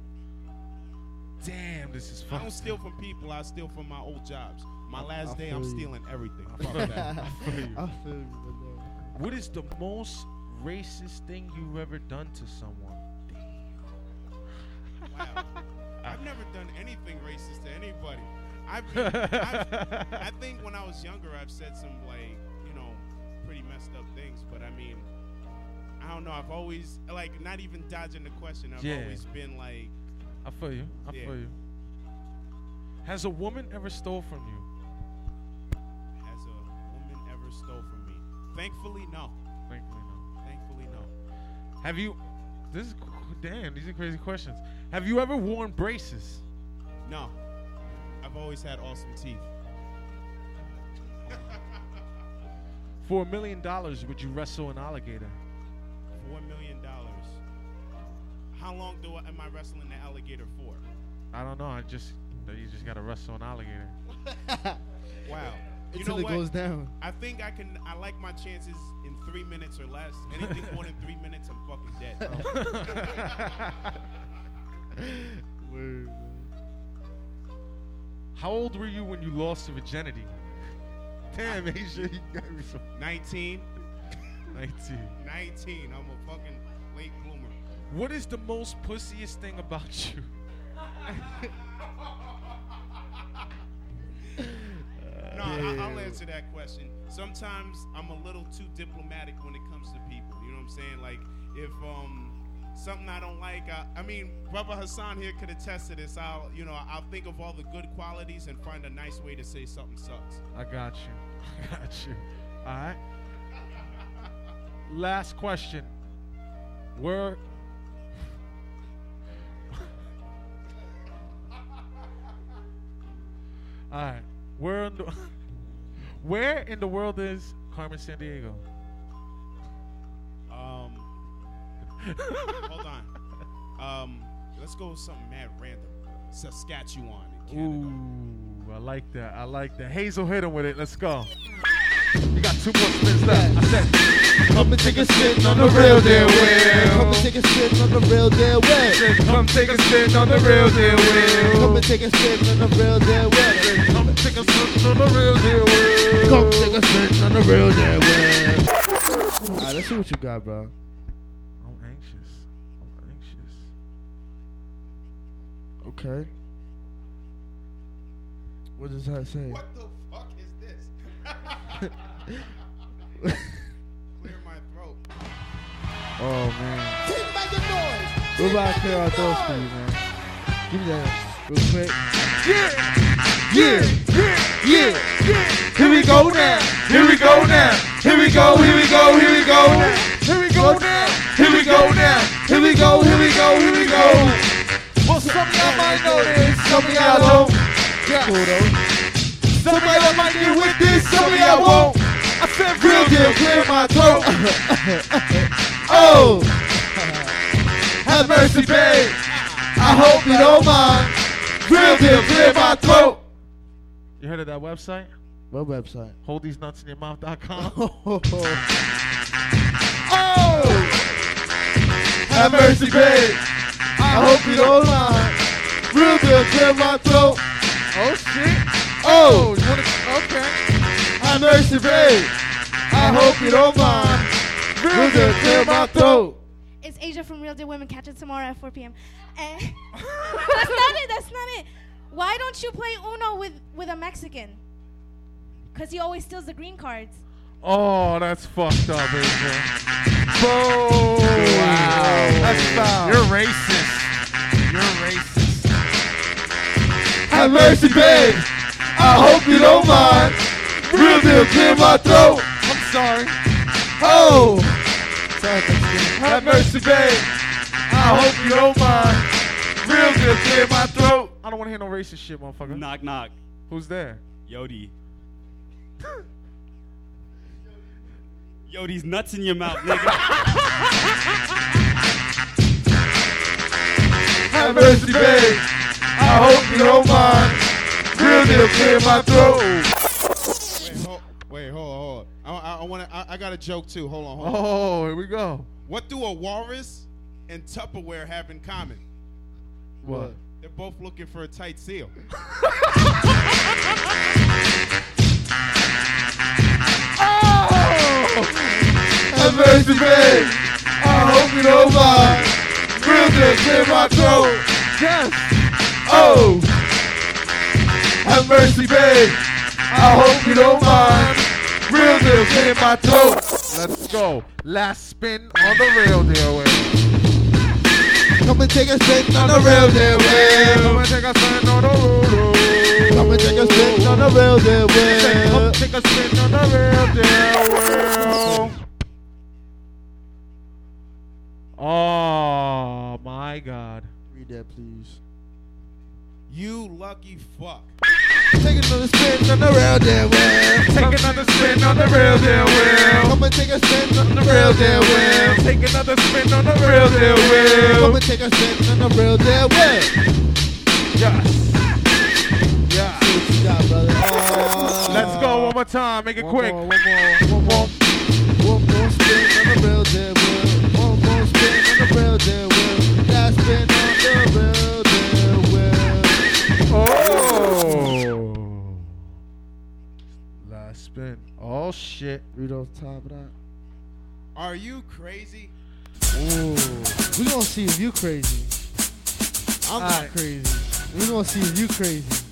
Damn, this is I don't steal from people. I steal from my old jobs. My last I day, I'm you. stealing everything. I feel you. I feel you. What is the most racist thing you've ever done to someone? Wow. I've never done anything racist to anybody. I've, I've, I think when I was younger, I've said some like, you know, pretty messed up things. But I mean, I don't know. I've always like not even dodging the question. I've Yeah. always been like, I feel you. I Yeah. feel you. Has a woman ever stole from you? Thankfully, no. Thankfully, no. Thankfully, no. Have you? This is damn. These are crazy questions. Have you ever worn braces? No. I've always had awesome teeth. For a million dollars, would you wrestle an alligator? Four million dollars. How long do I, am I wrestling the alligator for? I don't know. I just you just gotta wrestle an alligator. Wow. You Until know it what? goes down. I think I can. I like my chances in three minutes or less. Anything more than three minutes, I'm fucking dead. Word, How old were you when you lost your virginity? Damn, Asia, you got me some. 19. 19. 19. I'm a fucking late bloomer. What is the most pussiest thing about you? No, I, I'll answer that question. Sometimes I'm a little too diplomatic when it comes to people. You know what I'm saying? Like if um something I don't like, I, I mean, brother Hasan here could attest to this. I'll you know I'll think of all the good qualities and find a nice way to say something sucks. I got you. I got you. All right. Last question. Where? All right. Where in the, where in the world is Carmen Sandiego? Um, hold on. Um, let's go with something mad random. Saskatchewan. in Canada. Ooh, I like that. I like that. Hazel hit him with it. Let's go. You got two more spins left. I said, Come and take a spin on the real deal wheel. Come and take a spin on the real deal wheel. Come take a spin on the real deal wheel. Come and take a spin on the real deal wheel. Come take a spin on the real deal wheel. Come take a spin on the real deal wheel. Alright, let's see what you got, bro. I'm anxious. I'm anxious. Okay. What does that say? What the fuck is this? Clear my throat. Oh man. We're about to clear our throats for you, man. Give me that real quick. Yeah, Yeah, yeah, yeah. Here we go now. Here we go now. Here we go. Here we go. Here we go. Here we go now. Here we go now. Here we go. Here we go. Here we go. Well, some of y'all might know this. Some of y'all don't. Yeah. Cool though. Some of y'all might get with this. Some of y'all won't. I said real deal. Clear my throat. Oh. Have mercy, babe. I hope you don't mind. Real deal. Clear my throat. You heard of that website? What website? Hold these nuts in your mouth.com. Oh! Have mercy, babe. I hope you don't mind. Real deal, clear my throat. Oh shit. Oh. oh! You wanna, okay. Have mercy, babe. I hope you don't mind. Real deal, clear my throat. It's Asia from Real Deal Women. Catch it tomorrow at 4 p.m. Eh? And that's not it. That's not it. Why don't you play Uno with, with a Mexican? Because he always steals the green cards. Oh, that's fucked up, Asia. Boom. Wow. That's foul. You're racist. You're racist. Have mercy, babe. I hope you don't mind. Real deal, clear my throat. I'm sorry. Oh! Have mercy, babe. I hope you don't mind. Real deal, clear my throat. I don't want to hear no racist shit, motherfucker. Knock knock. Who's there? Yodi. Yo, these nuts in your mouth, nigga. Have mercy, babe. I hope you don't mind. Real deal, clear my throat. Wait, hold, wait, hold on, hold on. I, I, I want to. I, I got a joke too. Hold on, hold on. Oh, here we go. What do a walrus and Tupperware have in common? What? They're both looking for a tight seal. Have mercy, babe. I hope you don't mind. Real deal, clear my throat. Yes. Oh. Have mercy, babe. I hope you don't mind. Real deal, clear my throat. Let's go. Last spin on the real deal eh? wheel. Eh? Eh? Come and take a spin on the real deal Come and take a spin on the real Come and take a spin on the real deal Come wheel. take a spin on the real deal. Oh my God. Read that, please. You lucky fuck. Take another spin on the real deal wheel. Take another spin on the real deal wheel. Come and take a spin on the real deal wheel. Take another spin on the real deal Come and take a spin on the real deal wheel. Yes. See what you brother. Oh. Let's go one more time. Make it One quick. more, one more, one more. One more spin on the real deal wheel. One more spin on the real deal wheel. Last spin on the real deal wheel. Oh. Last spin. Oh shit. Read off the top of that. Are you crazy? Ooh. We gonna see if you crazy. I'm not Alright. crazy. We gonna see if you crazy.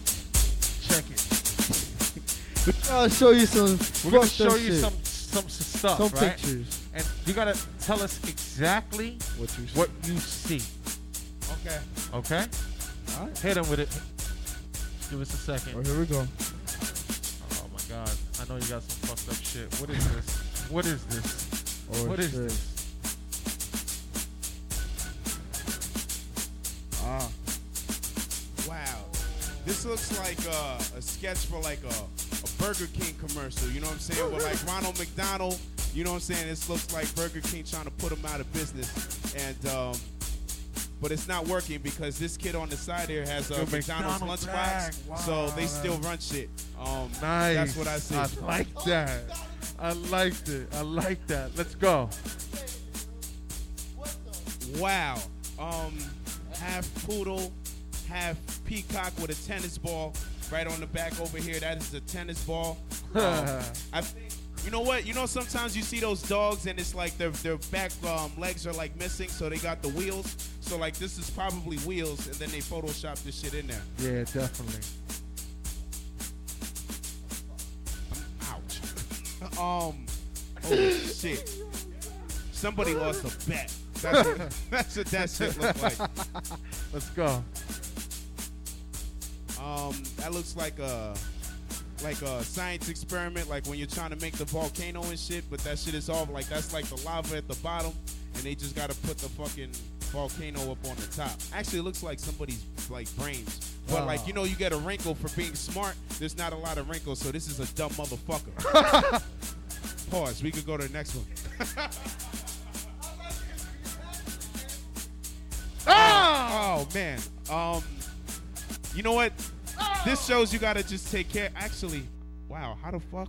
Check it. I'll show you some. We're gonna show you shit. some some stuff, Some right? pictures. And you gotta tell us exactly What you see. what you see. Okay. Okay? Alright. Hit him with it. Give us a second. Oh, here we go. Oh my god. I know you got some fucked up shit. What is this? What is this? Oh, what is shit. this? Ah. Wow. This looks like uh, a sketch for like a, a Burger King commercial. You know what I'm saying? With like Ronald McDonald. You know what I'm saying? This looks like Burger King trying to put him out of business. And um, but it's not working because this kid on the side here has a Yo, McDonald's, McDonald's lunchbox. bag. So they still run shit. Um, Nice. That's what I see. I like that. I liked it. I like that. Let's go. Wow. Um, half poodle, half peacock with a tennis ball right on the back over here. That is a tennis ball. Um, I think. You know what? You know sometimes you see those dogs and it's like their their back um, legs are like missing, so they got the wheels. So like this is probably wheels, and then they Photoshop this shit in there. Yeah, definitely. Ouch. um. Holy shit. Somebody lost a bet. That's what, that's what that shit looks like. Let's go. Um, that looks like a like a science experiment, like when you're trying to make the volcano and shit, but that shit is all like that's like the lava at the bottom, and they just gotta put the fucking volcano up on the top. Actually, it looks like somebody's like brains. But like you know, you get a wrinkle for being smart. There's not a lot of wrinkles, so this is a dumb motherfucker. Pause. We could go to the next one. Oh man. Um you know what? This shows you gotta just take care. Actually, wow, how the fuck?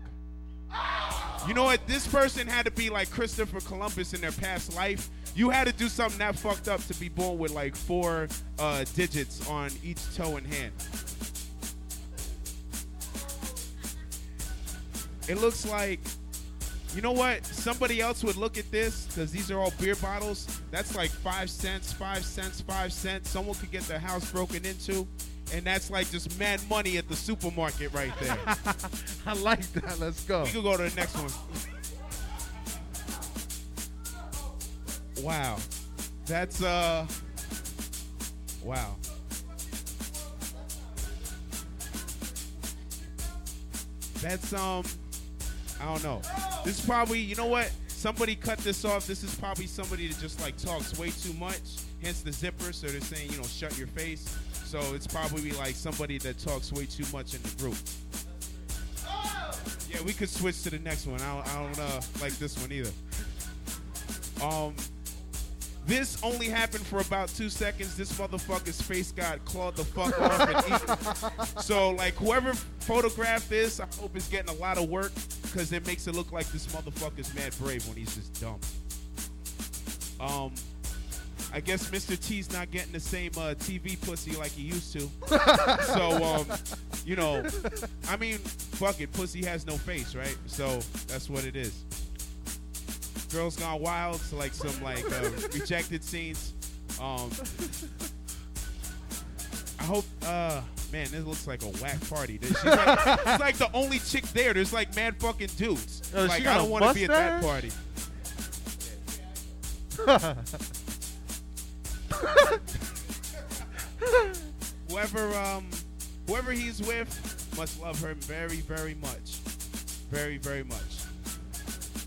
You know what? This person had to be like Christopher Columbus in their past life. You had to do something that fucked up to be born with like four uh, digits on each toe and hand. It looks like, you know what? Somebody else would look at this because these are all beer bottles. That's like five cents, five cents, five cents. Someone could get their house broken into, and that's like just mad money at the supermarket right there. I like that. Let's go. We can go to the next one. Wow. That's uh wow. That's um I don't know. This is probably you know what? Somebody cut this off. This is probably somebody that just like talks way too much. Hence the zipper. So they're saying, you know, shut your face. So it's probably like somebody that talks way too much in the group. Yeah, we could switch to the next one. I don't, I don't uh, like this one either. Um, this only happened for about two seconds. This motherfucker's face got clawed the fuck off and eaten. So, like, whoever photographed this, I hope is getting a lot of work because it makes it look like this motherfucker's mad brave when he's just dumb. Um, I guess Mr. T's not getting the same uh, TV pussy like he used to. so, um, you know, I mean, fuck it, pussy has no face, right? So that's what it is. Girls Gone Wild, so like some like uh, rejected scenes. Um, I hope, uh, man, this looks like a whack party. She's like, she's like the only chick there. There's like mad fucking dudes. Oh, she like got I a don't want to be at that mustache? party. whoever um whoever he's with must love her very very much very very much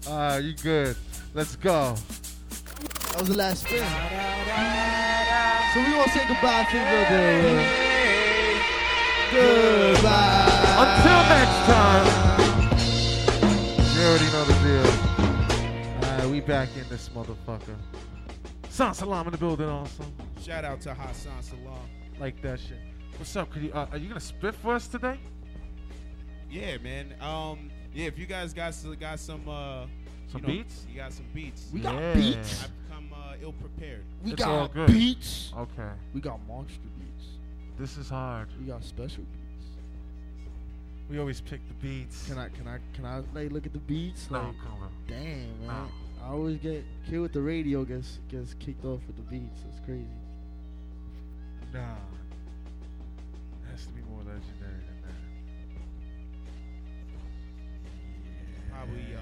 Ah, you good. Let's go. That was the last spin. So we gonna say goodbye to the Goodbye. Until next time. You already know the deal. Alright, we back in this motherfucker. San Salam in the building also. shout out to Hasan Salaam Like that shit. What's up? Could you, uh, are you gonna spit for us today? yeah man um yeah if you guys got got some uh Some you know, beats? you got some beats We got Yeah. beats. i've become uh, ill prepared We It's all got good. beats. Okay. We got monster beats. This is hard. We got special beats. We always pick the beats. Can I can I can I like look at the beats? No, Like, come on. damn man. No. I always get killed with the radio gets gets kicked off with the beats. It's crazy. Nah. It has to be more legendary than that. probably uh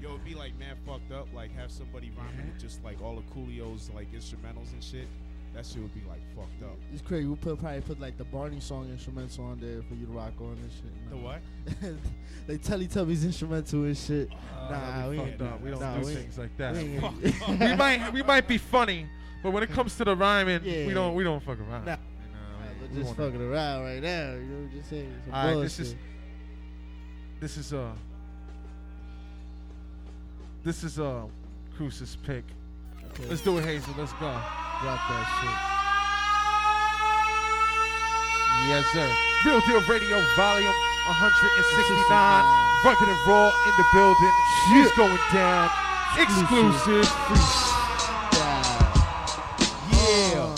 yo it'd be like man fucked up like have somebody rhyming with just like all of coolio's like instrumentals and shit that shit would be like fucked up It's crazy. We put probably put like the Barney song instrumental on there for you to rock on and shit. you The know? what? like Teletubbies instrumental and shit. Uh, nah, we fucked ain't up. We don't nah, do we things like that. we we might we might be funny, but when it comes to the rhyming, Yeah. we don't we don't fuck around. Nah. You know, We're just wanna- fucking around right now. You know, what I'm just saying. Some All right, this is this is uh this is uh Cruce's pick. Let's do it, Hazel. Let's go. Drop that shit. Yes, sir. Real Deal Radio, volume 169. Rugged and Raw in the building. It's going down. Exclusive. Yeah.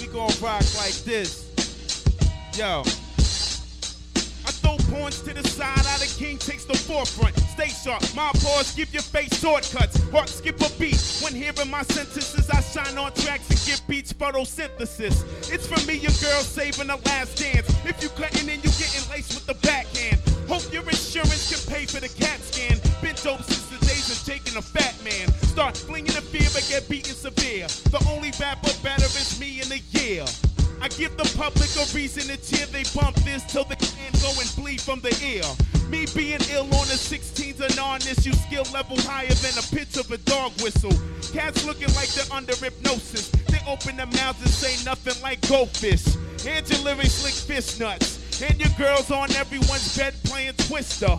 We gon' rock like this. Yo. Points to the side, how the king takes the forefront. Stay sharp, my paws give your face shortcuts. Heart skip a beat. When hearing my sentences, I shine on tracks and give beats photosynthesis. It's for me, your girl saving the last dance. If you cutting in, you getting laced with the backhand. Hope your insurance can pay for the CAT scan. Been dope since the days of and the Fat Man. Start flinging the fear, but get beaten severe. The only rapper better is me in the year. I give the public a reason to cheer. They bump this till they go and bleed from the ear. Me being ill on the 16s and on this, you skill level higher than a pitch of a dog whistle. Cats looking like they're under hypnosis. They open their mouths and say nothing like goldfish. And your lyrics lick fish nuts. And your girls on everyone's bed playing Twister.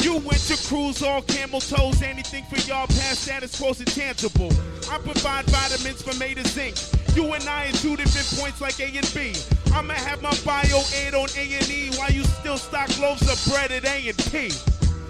You went to cruise all camel toes, anything for y'all past status quo's intangible. I provide vitamins from A to zinc. You and I in two different points like A and B. I'ma have my bio aid on A and E while you still stock loaves of bread at A and P.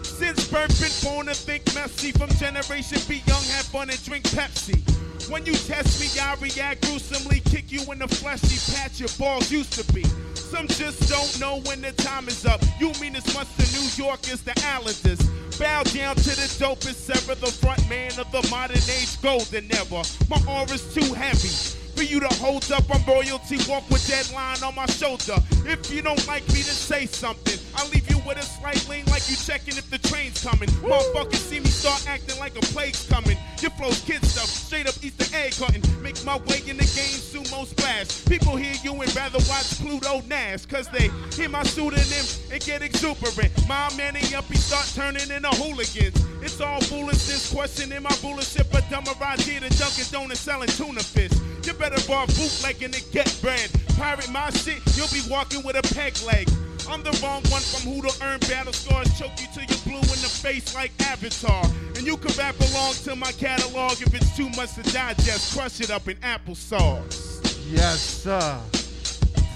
Since birth, been born to think messy. From generation B, young, have fun and drink Pepsi. When you test me, I react gruesomely. Kick you in the fleshy patch your balls used to be. Some just don't know when the time is up. You mean as much to New York as the Islanders. Bow down to the dopest ever, the front man of the modern age golden era. My aura's too heavy. For you to hold up, I'm royalty, walk with deadline on my shoulder. If you don't like me, then say something. I leave you with a slight lean like you checking if the train's coming. Motherfuckers see me start acting like a plague's coming. Your flow's kid stuff, straight up Easter egg hunting. Make my way in the game, sumo splash. People hear you and rather watch Pluto Nash, cause they hear my pseudonym and get exuberant. My manning up, he start turning into hooligans. It's all foolishness, questioning my bullshit, but dumber idea than Dunkin' Donuts selling tuna fish. You better bar bootlegging to get bread. Pirate my shit, you'll be walking with a peg leg. I'm the wrong one from who to earn battle scars. Choke you till you're blue in the face like Avatar. And you can rap along to my catalog if it's too much to digest. Crush it up in applesauce. Yes, sir.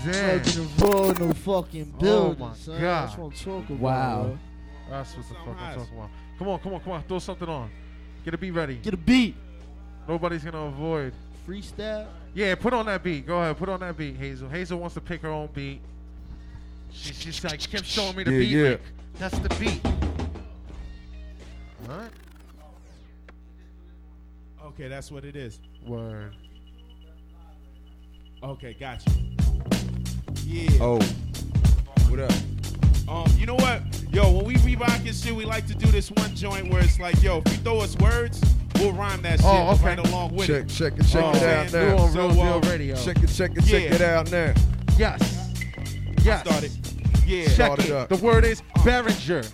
Damn. Fucking raw in the fucking building, oh my son. god. That's what I'm talking Wow. about. bro. That's what the fuck I'm talking about. Come on, come on, come on. Throw something on. Get a beat ready. Get a beat. Nobody's gonna avoid. Freestyle. Yeah, put on that beat. Go ahead, put on that beat, Hazel. Hazel wants to pick her own beat. She, she's like, she kept showing me the Yeah, beat. yeah. like, That's the beat. Huh? Okay, that's what it is. Word. Okay, gotcha. Yeah. Oh. What up? Um, you know what? Yo, when we be rocking shit, we like to do this one joint where it's like, yo, if you throw us words, we'll rhyme that shit Oh, okay. right along with Check, it. check it, check Oh, it out man. now. New on So, Real um, Radio. Check it, check it, check Yeah. it out now. Yes. Yes. Started. Yeah. Check it. it up. The word is Behringer.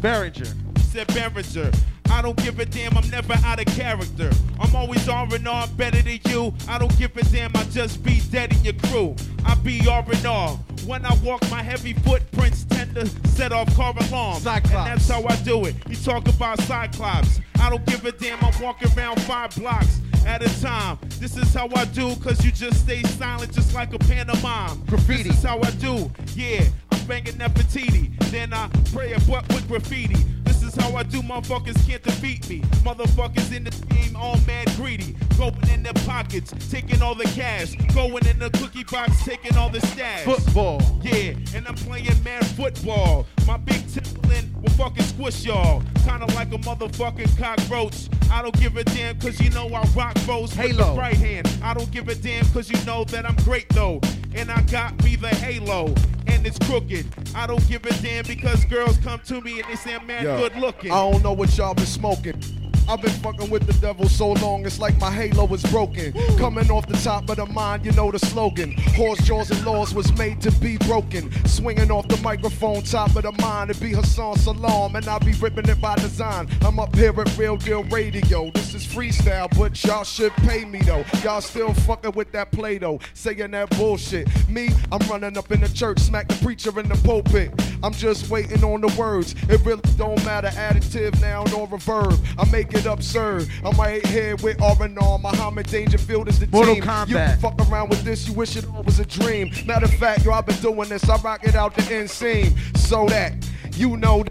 Behringer. Said Behringer. I don't give a damn, I'm never out of character. I'm always R and R, better than you. I don't give a damn, I just be dead in your crew. I be R and R. When I walk, my heavy footprints tend to set off car alarms. Cyclops. And that's how I do it. You talk about Cyclops. I don't give a damn, I'm walking around five blocks at a time. This is how I do, cause you just stay silent just like a pantomime. Graffiti. This is how I do, yeah. I'm banging that Nefertiti. Then I pray a butt with graffiti. How I do, motherfuckers can't defeat me. Motherfuckers in the game all mad greedy. Going in their pockets, taking all the cash. Going in the cookie box, taking all the stash. Football. Yeah, and I'm playing man football. My big Timberland will fucking squish y'all. Kinda like a motherfucking cockroach. I don't give a damn cause you know I rock rose with Halo. the right hand. I don't give a damn cause you know that I'm great though. And I got me the halo. And it's crooked. I don't give a damn because girls come to me and they say I'm Yo, good looking. I don't know what y'all been smoking. I've been fucking with the devil so long, it's like my halo is broken. Coming off the top of the mind, you know the slogan. Horse jaws and laws was made to be broken. Swinging off the microphone, top of the mind, it be Hasan Salaam, and I be ripping it by design. I'm up here at Real Deal Radio. This is freestyle, but y'all should pay me though. Y'all still fucking with that play though, saying that bullshit. Me, I'm running up in the church, smack the preacher in the pulpit. I'm just waiting on the words. It really don't matter, additive, noun, or reverb. I make it absurd. I'm right here with R&R. Muhammad Dangerfield is the Mortal team. Kombat. You fuck around with this, you wish it all was a dream. Matter of fact, yo, I've been doing this. I rock it out the inseam. So that you know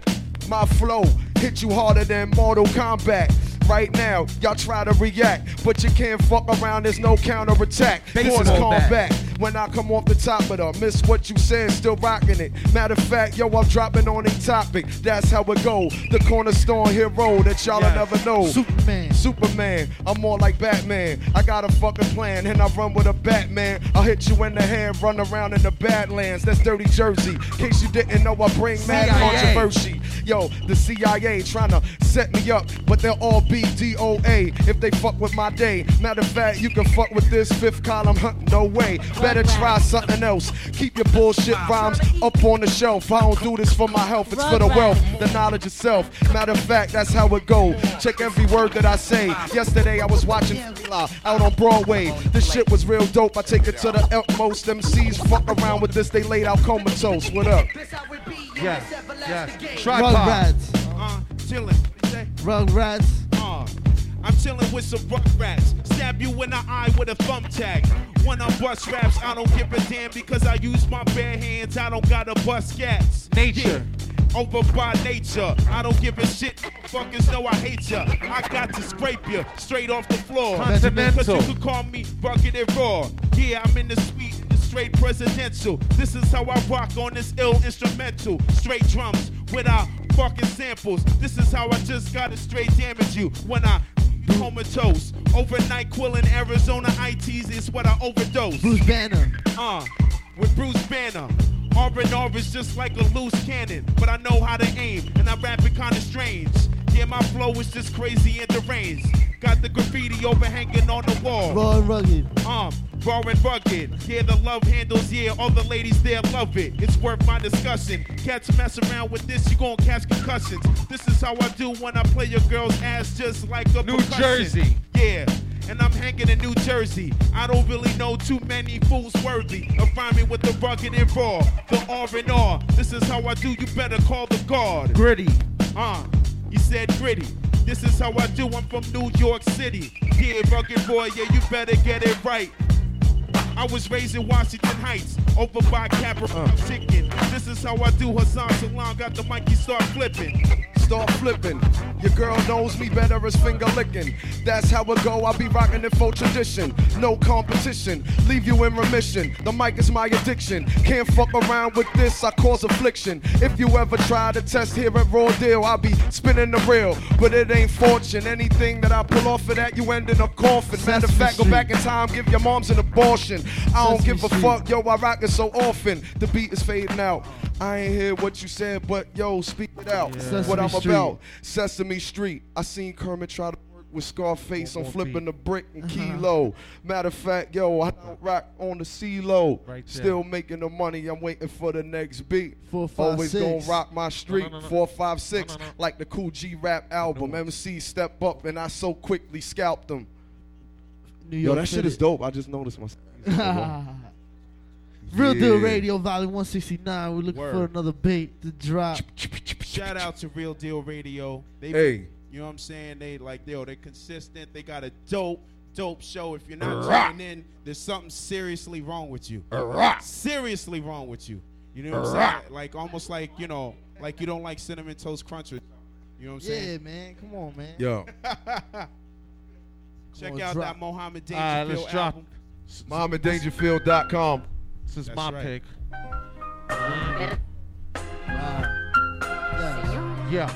my flow hit you harder than Mortal Kombat. Right now, y'all try to react, but you can't fuck around. There's no counter attack. Baseball Pause, calm bat. back. When I come off the top of the miss what you said, still rocking it. Matter of fact, yo, I'm dropping on a topic. That's how it go. The cornerstone hero that y'all will never know. Superman. Superman, I'm more like Batman. I got a fucking plan, and I run with a Batman. I'll hit you in the hand, run around in the Badlands. That's dirty Jersey. In case you didn't know, I bring mad CIA. controversy. Yo, the CIA trying to set me up, but they'll all be DOA if they fuck with my day. Matter of fact, you can fuck with this fifth column, huh? No way. Better try something else. Keep your bullshit rhymes up on the shelf. I don't do this for my health, it's for the wealth, the knowledge itself. Matter of fact, that's how it go. Check every word that I say. Yesterday I was watching Fly out on Broadway. This shit was real dope. I take it to the utmost. MCs fuck around with this, they laid out comatose. What up? Yes. Yes. Tripod. Rugrats. Uh, chillin'. Say? Rugrats. Uh, I'm chillin' with some rock rats. Stab you in the eye with a thumbtack. When I bust raps, I don't give a damn because I use my bare hands. I don't gotta bust cats. Nature. Yeah, Over by nature, I don't give a shit. Fuckers know I hate ya. I got to scrape ya straight off the floor. Continental. Cause you could call me rugged and raw. Yeah, I'm in the sweet, the straight presidential. This is how I rock on this ill instrumental. Straight drums without fucking samples. This is how I just gotta straight damage you when I comatose. Overnight quill in Arizona ITs is what I overdose. Bruce Banner. Uh, with Bruce Banner. R&R is just like a loose cannon, but I know how to aim, and I rap it kinda strange. Yeah, my flow is just crazy and deranged. Got the graffiti overhanging on the wall. Raw and rugged. Um, raw and rugged. Yeah, the love handles, yeah, all the ladies there love it. It's worth my discussion. Cats mess around with this, you gon' catch concussions. This is how I do when I play your girl's ass just like a New percussion. Jersey. Yeah. and I'm hanging in New Jersey. I don't really know too many fools worthy of rhyming with the rugged and raw, the R and R. This is how I do. You better call the guard. Gritty. Uh, you said gritty. This is how I do. I'm from New York City. Yeah, rugged boy. Yeah, you better get it right. I was raised in Washington Heights, over by Capra uh. Chicken. This is how I do. Hassan Salam got the mic, you start flipping. Start flipping. Your girl knows me better as finger licking. That's how it go. I'll be rocking it for tradition. No competition. Leave you in remission. The mic is my addiction. Can't fuck around with this. I cause affliction. If you ever try to test here at Raw Deal, I'll be spinning the reel. But it ain't fortune. Anything that I pull off of that, you end in a coffin. Matter of fact, go back in time, give your moms an abortion. I don't give a fuck, yo. I rock it so often. The beat is fading out. I ain't hear what you said, but yo, speak it out. Sesame what I'm Street. about. Sesame Street. I seen Kermit try to work with Scarface on One flipping beat. the brick and Uh-huh. kilo. Matter of fact, yo, I don't rock on the C-Low. Right there. Still making the money. I'm waiting for the next beat. Four, five, Always six. gonna rock my street. no, no. Four, five, six. No, no, no. Like the cool G rap album. MC step up and I so quickly scalped them. New Yo, York that shit is dope. I just noticed myself. Real Deal Radio, Volume 169. We're looking for another bait to drop. Shout out to Real Deal Radio. They, Hey. you know what I'm saying? They like, yo, they're consistent. They got a dope, dope show. If you're not Rock. tuning in, there's something seriously wrong with you. Rock. Seriously wrong with you. You know what I'm Rock. saying? Like almost like you know, like you don't like cinnamon toast crunch. Or, you know what I'm Yeah, saying? Yeah, man. Come on, man. Yo. Check on, out drop. that Mohammed All right, Dangerfield let's drop. album. MohammedDangerfield.com. This is That's my right. pick. Wow. Yeah.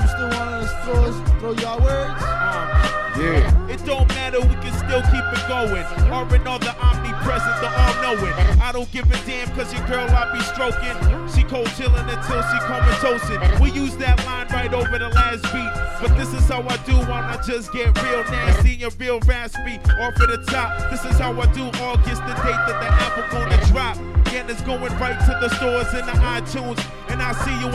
You still want us to throw, us, throw y'all words? Uh-huh. Yeah. It don't matter, we can still keep it going. R and R, the omnipresent, the all knowing. I don't give a damn cause your girl I be stroking. She cold chillin' until she comatose. We use that line right over the last beat. But this is how I do when I just get real nasty and real raspy off of the top. This is how I do August, the date that the album gonna drop. And it's going right to the stores and the iTunes. And I see you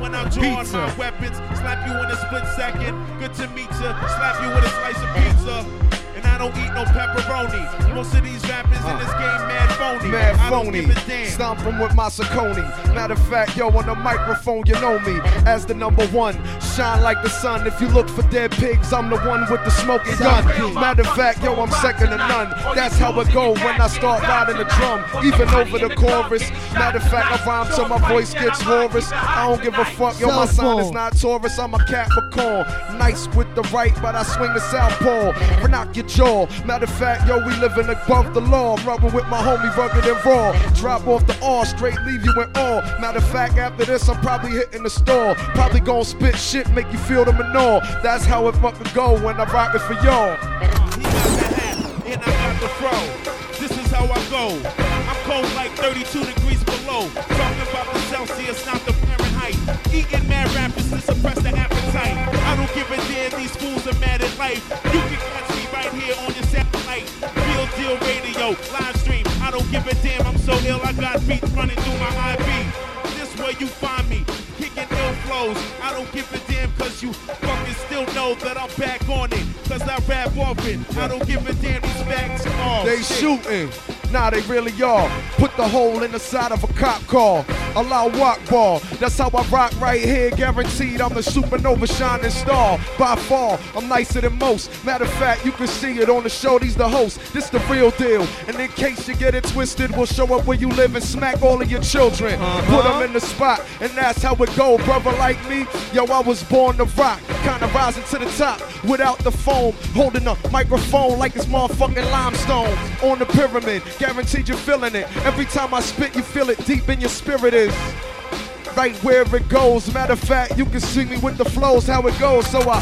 when I'm drawing Pizza. my weapons. Slap you in a split second. Good to meet you. Slap you with a slice of pizza. Don't eat no pepperoni. Most of these rappers in this game mad phony. Mad phony. a damn. With my Saucony. Matter of fact, yo, on the microphone, you know me as the number one. Shine like the sun. If you look for dead pigs, I'm the one with the smoking gun. Matter of fact, yo, I'm second to none. That's how it go when I start riding the drum, even over the chorus. Matter of fact, I rhyme till my voice gets hoarse. I don't give a fuck, yo, my sign is not Taurus. I'm a Capricorn. Nice with the right, but I swing the southpaw. Knock your jaw. Matter of fact, yo, we living above the law. Rubbing with my homie, rugged and raw. Drop off the R, straight leave you in awe. Matter of fact, after this, I'm probably hitting the store. Probably gonna spit shit, make you feel the manure. That's how it fucking go when I rock it for y'all. He got the hat, and I got the fro. This is how I go. I'm cold like 32 degrees below. Talking about the Celsius, not the Fahrenheit. Eating mad rappers to suppress the appetite. I don't give a damn, these fools are mad at life. You can catch right here on your satellite. Real deal radio, live stream. I don't give a damn, I'm so ill, I got beats running through my IV. This where you find me, kicking ill flows. I don't give a damn cause you fucking still know that I'm back on it. Cause I rap often. I don't give a damn these facts. Oh, They shit. shooting. Nah, they really are. Put the hole in the side of a cop car. Allow walk ball. That's how I rock right here. Guaranteed I'm the supernova shining star. By far, I'm nicer than most. Matter of fact, you can see it on the show. These the host. This the real deal. And in case you get it twisted, we'll show up where you live and smack all of your children. Uh-huh. Put them in the spot. And that's how it go. Brother like me, yo, I was born to rock. Kinda rising to the top without the foam. Holding a microphone like it's motherfucking limestone. On the pyramid, guaranteed you're feeling it. Every time I spit, you feel it deep in your spirit is. Right where it goes. Matter of fact, you can see me with the flows, how it goes. So I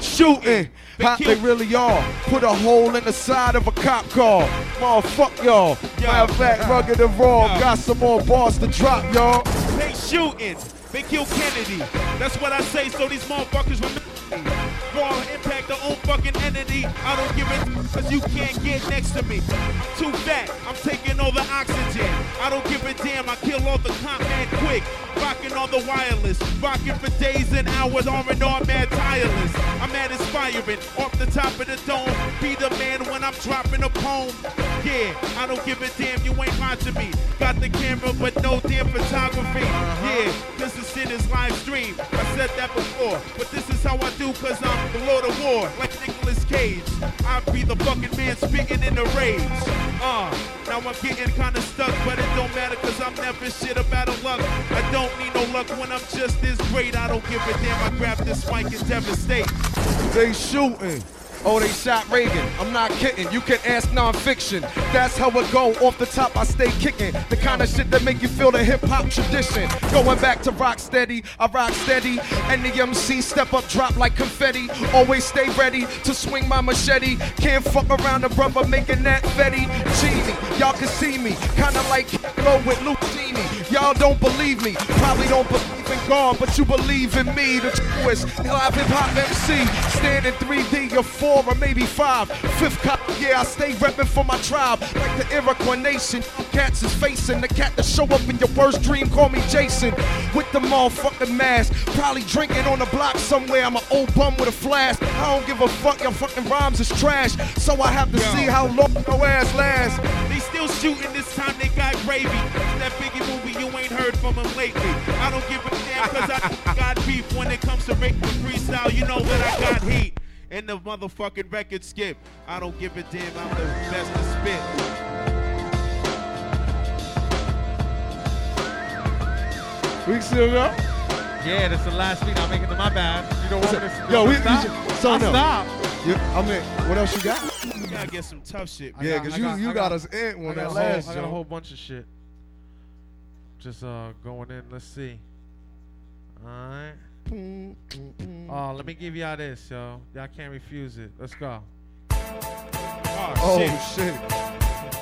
shooting. Hot they really are. Put a hole in the side of a cop car. Motherfuck y'all. Matter of fact, rugged and raw. Got some more bars to drop, y'all. They shooting. They kill Kennedy. That's what I say, so these motherfuckers remember me. fall, impact the own fucking entity. I don't give it cause you can't get next to me. I'm too fat, I'm taking all the oxygen. I don't give a damn, I kill all the comp man quick. Rocking all the wireless, rocking for days and hours, arm and arm, mad tireless. I'm mad inspiring, off the top of the dome. Be the man when I'm dropping a poem. Yeah, I don't give a damn, you ain't watching me. Got the camera, but no damn photography. Uh-huh. Yeah, cause the shit is live stream. I said that before, but this is how I do, cause I'm the Lord of War, like Nicolas Cage. I be the fucking man speaking in the rage. Uh, now I'm getting kinda stuck, but it don't matter, cause I'm never shit about a luck. I don't need no luck when I'm just this great. I don't give a damn, I grab this mic and devastate. They shooting. Oh, they shot Reagan. I'm not kidding. You can ask nonfiction. That's how it go. Off the top, I stay kicking. The kind of shit that make you feel the hip hop tradition. Going back to rock steady, I rock steady. And the MC step up, drop like confetti. Always stay ready to swing my machete. Can't fuck around the brother making that fetty. Genie, y'all can see me. Kinda like low with Luke. Y'all don't believe me. Probably don't believe in God, but you believe in me. The truest live hip hop MC. Stand in 3D, you're four or maybe five. Fifth cop, yeah, I stay reppin' for my tribe. Like the Iroquois Nation. Cats is facing the cat that show up in your worst dream. Call me Jason. With the motherfucking mask. Probably drinking on the block somewhere. I'm an old bum with a flask. I don't give a fuck, your fucking rhymes is trash. So I have to see how long your ass lasts. They still shooting this time, they got gravy. That Biggie movie, you ain't heard from him lately. I don't give a damn cause I got beef when it comes to making freestyle. You know that I got heat. And the motherfucking record skip. I don't give a damn, I'm the best to spit. We still go? Yeah, that's the last beat. I'm making to my bad. You don't want me to Yo, we, we stop? should, so I'll no. stop. Yeah, I mean, what else you got? You gotta get some tough shit. I Yeah, 'cause you- got- you I got us in on that a whole- last I got a whole bunch of shit. Just uh going in. Let's see. All right. Oh, let me give y'all this, yo. Y'all can't refuse it. Let's go. Oh, shit. I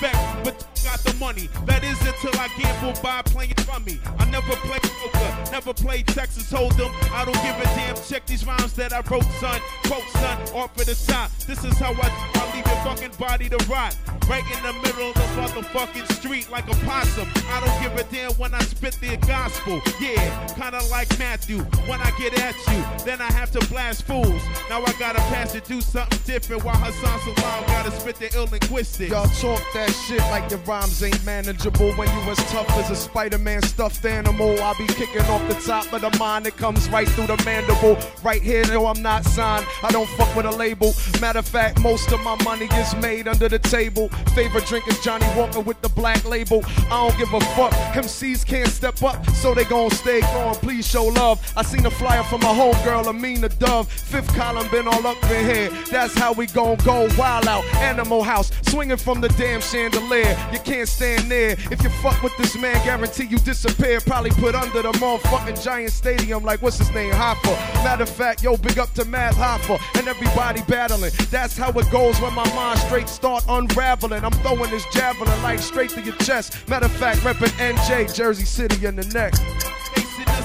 respect, but got the money. That is until I gamble by playing rummy. I never play poker, never play Texas Hold'em. I don't give a damn. Check these rhymes that I wrote, son. Quote, son, off of the top. This is how I, I leave your fucking body to rot. Right in the middle of the motherfucking street like a possum. I don't give a damn when I spit the gospel. Yeah, kinda like Matthew. When I get at you, then I have to blast fools. Now I gotta pass to do something different while Hassan Salam gotta spit the ill linguistics. Y'all talk that shit like your rhymes ain't manageable when you as tough as a Spider-Man stuffed animal. I be kicking off the top of the mind, it comes right through the mandible. Right here, no, I'm not signed. I don't fuck with a label. Matter of fact, most of my money is made under the table. Favorite drink is Johnny Walker with the black label. I don't give a fuck. MCs can't step up, so they gon' stay gone. Please show love. I seen a flyer from my homegirl, Amina Dove. Fifth column been all up in here. That's how we gon' go wild out. Animal house, swinging from the damn chandelier. You can't stand there. If you fuck with this man, guarantee you disappear. Probably put under the motherfucking giant stadium like what's his name, Hoffa. Matter of fact, yo, big up to Matt Hoffa and everybody battling. That's how it goes when my mind straight start unraveling. I'm throwing this javelin like straight to your chest. Matter of fact, reppin' NJ, Jersey City in the neck.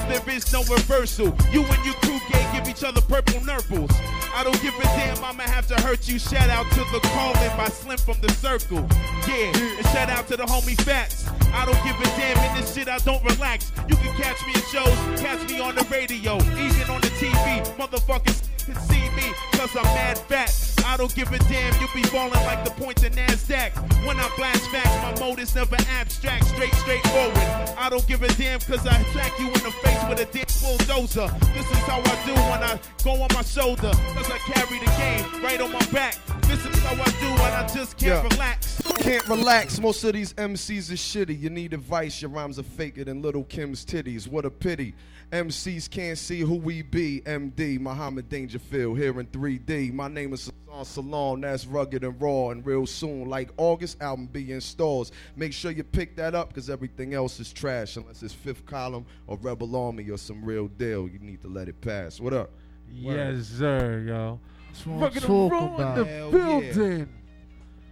There is no reversal. You and your crew gay give each other purple nurples. I don't give a damn, I'ma have to hurt you. Shout out to the calling by Slim from the Circle. Yeah, and shout out to the homie Fats. I don't give a damn in this shit, I don't relax. You can catch me in shows, catch me on the radio, even on the TV. Motherfuckers can see me, cause I'm mad fat. I don't give a damn, you'll be falling like the points in NASDAQ. When I blast facts, my mode is never abstract, straight, straightforward. I don't give a damn, cause I attack you in the face with a damn bulldozer. This is how I do when I go on my shoulder, cause I carry the game right on my back. This is how I do when I just can't Yeah. relax. Can't relax. Most of these MCs are shitty. You need advice. Your rhymes are faker than Little Kim's titties. What a pity. MCs can't see who we be. MD, Muhammad Dangerfield, here in 3D. My name is Hassan Salon. That's rugged and raw. And real soon, like August, album be in stores. Make sure you pick that up because everything else is trash. Unless it's Fifth Column or Rebel Army or some real deal. You need to let it pass. What up? Yes, sir, yo. what I'm Fucking talking roll in about. the Hell building.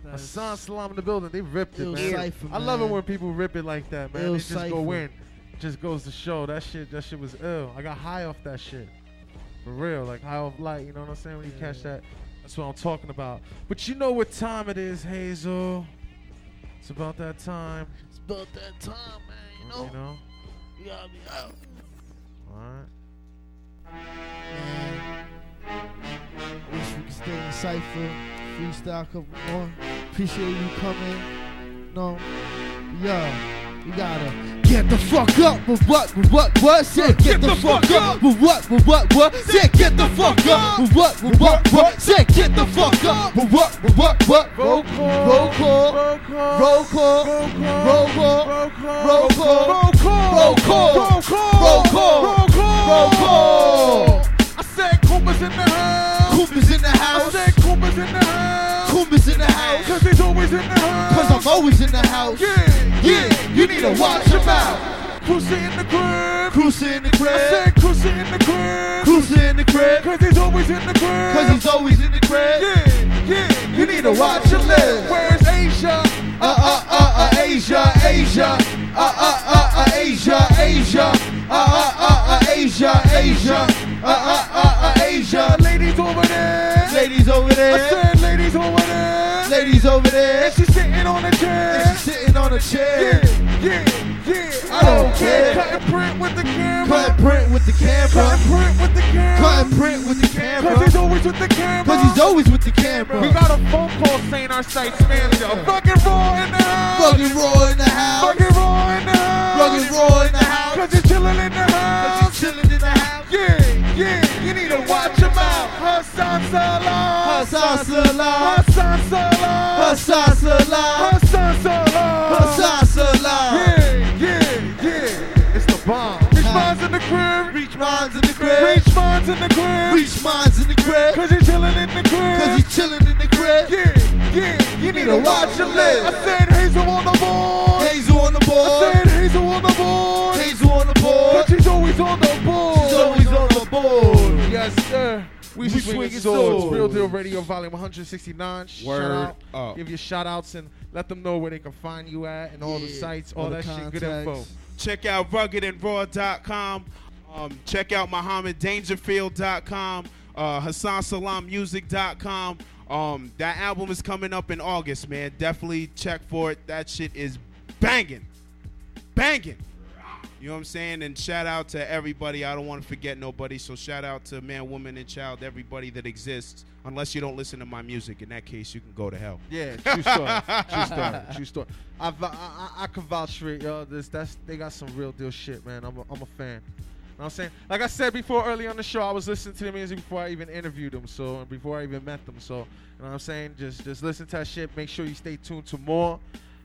Hassan Salam in the building. They ripped it, Ill man. Cypher, I love it man. when people rip it like that, man. Ill they just Cypher. go in. Just goes to show that shit. That shit was ill. I got high off that shit. For real, like high off light. You know what I'm saying? When you catch that, that's what I'm talking about. But you know what time it is, Hazel. It's about that time. It's about that time, man. You know. You know. You gotta be out. All right. Man. I wish we could stay in the cipher. Freestyle a couple more. Appreciate you coming. No. Yeah. You gotta get the fuck up with what, with what, what? Say get the fuck up with what, with what, what? Say get the fuck up with what, with what, what? Say get the fuck up with what, with what, what? Roll call, roll call, roll call, roll call, roll call, roll call, roll call, roll call, roll call. I said Cooper's in the house. Cooper's in the house. I said Cooper's in the house. Cooper's in the house. Cause he's always in the house. Cause I'm always in the house. Yeah, yeah. You need to watch your mouth. Cruiser in the crib. Cruiser in the crib. I said Cruiser in the crib. Cruiser in the crib. Cause he's always in the crib. Cause he's always in the crib. Yeah, yeah. You need to watch your lips. Where's Asia? Uh uh uh uh Asia, Asia. Uh uh uh uh Asia, Asia. Uh uh uh uh Asia, Asia. Uh uh uh uh Asia. Ladies over there. Ladies over I said ladies over there. And she's sitting on a chair, and she's sitting on a chair. Yeah, yeah, yeah. I don't care. Cut and print with the camera. Cut print with the camera. Cut print with the camera. Cut print with the camera. Cause he's always with the camera. Cause he's always with the camera. We got a phone call saying our site's manager. Fucking raw in the house. Fucking raw in the house. Fucking raw in the house. Fucking raw in the house. Cause he's chilling in the house. Cause he's chilling in the house. Yeah, yeah. You need to watch him out. Hassan Salam. Hassan Salam. Hassan Salam. Hassan Salam. Yeah, yeah, yeah. It's the bomb. Reach minds in the crib. Reach minds in the crib. Reach minds in the crib. Reach minds in the crib. Cause he's chilling in the crib. Cause he's chilling in the crib. Yeah, yeah. You need to watch your. I said Hazel on the board. Hazel on the I said Hazel on the board. Hazel on the board. But she's always on the board. She's always on the board. Yes, sir. We, We swinging swinging swords. swords. Real Deal Radio, Volume 169. Shout out. up. Give your shout outs and let them know where they can find you at and all the sites, all, all the that shit. Good info. Check out ruggedandraw.com. Um, check out MohammedDangerfield.com. Uh, HassanSalamMusic.com. Um, that album is coming up in August, man. Definitely check for it. That shit is banging. Banging. You know what I'm saying? And shout out to everybody. I don't want to forget nobody. So shout out to man, woman, and child, everybody that exists. Unless you don't listen to my music. In that case, you can go to hell. Yeah, true story. true story. True story. I, I, I, I can vouch for it, yo. This that's they got some real deal shit, man. I'm a, I'm a fan. You know what I'm saying? Like I said before early on the show, I was listening to the music before I even interviewed them, so and before I even met them. So, you know what I'm saying? Just just listen to that shit. Make sure you stay tuned to more.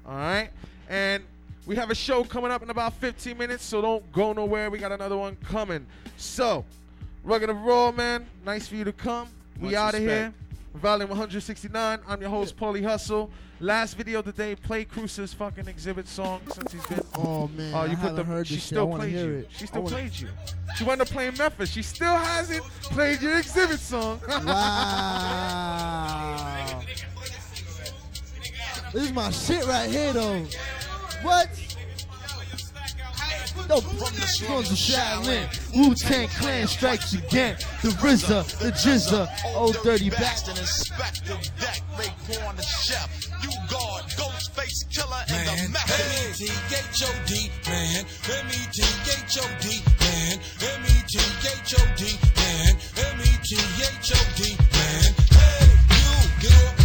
All right? And we have a show coming up in about 15 minutes, so don't go nowhere. We got another one coming. So, Rugged and Raw, man. Nice for you to come. We out of here. Volume 169. I'm your host, Paulie Hustle. Last video today, play Cruise's fucking exhibit song since he's been. Oh man, Oh, I you put haven't the. heard she. Still played you. it. She still played you. She wound up playing Memphis. She still hasn't played your exhibit song. Wow. this is my shit right here, though. What? No, from the slums of Shaolin, Wu Tang Clan strikes again. The RZA, the Jizza, old dirty bastard, inspector deck, make porn the chef. You guard, Ghostface killer, and the method. M E T H O D, man. M E T H O D, man. M E T H O D, man. M E T H O D, man. Hey, you, get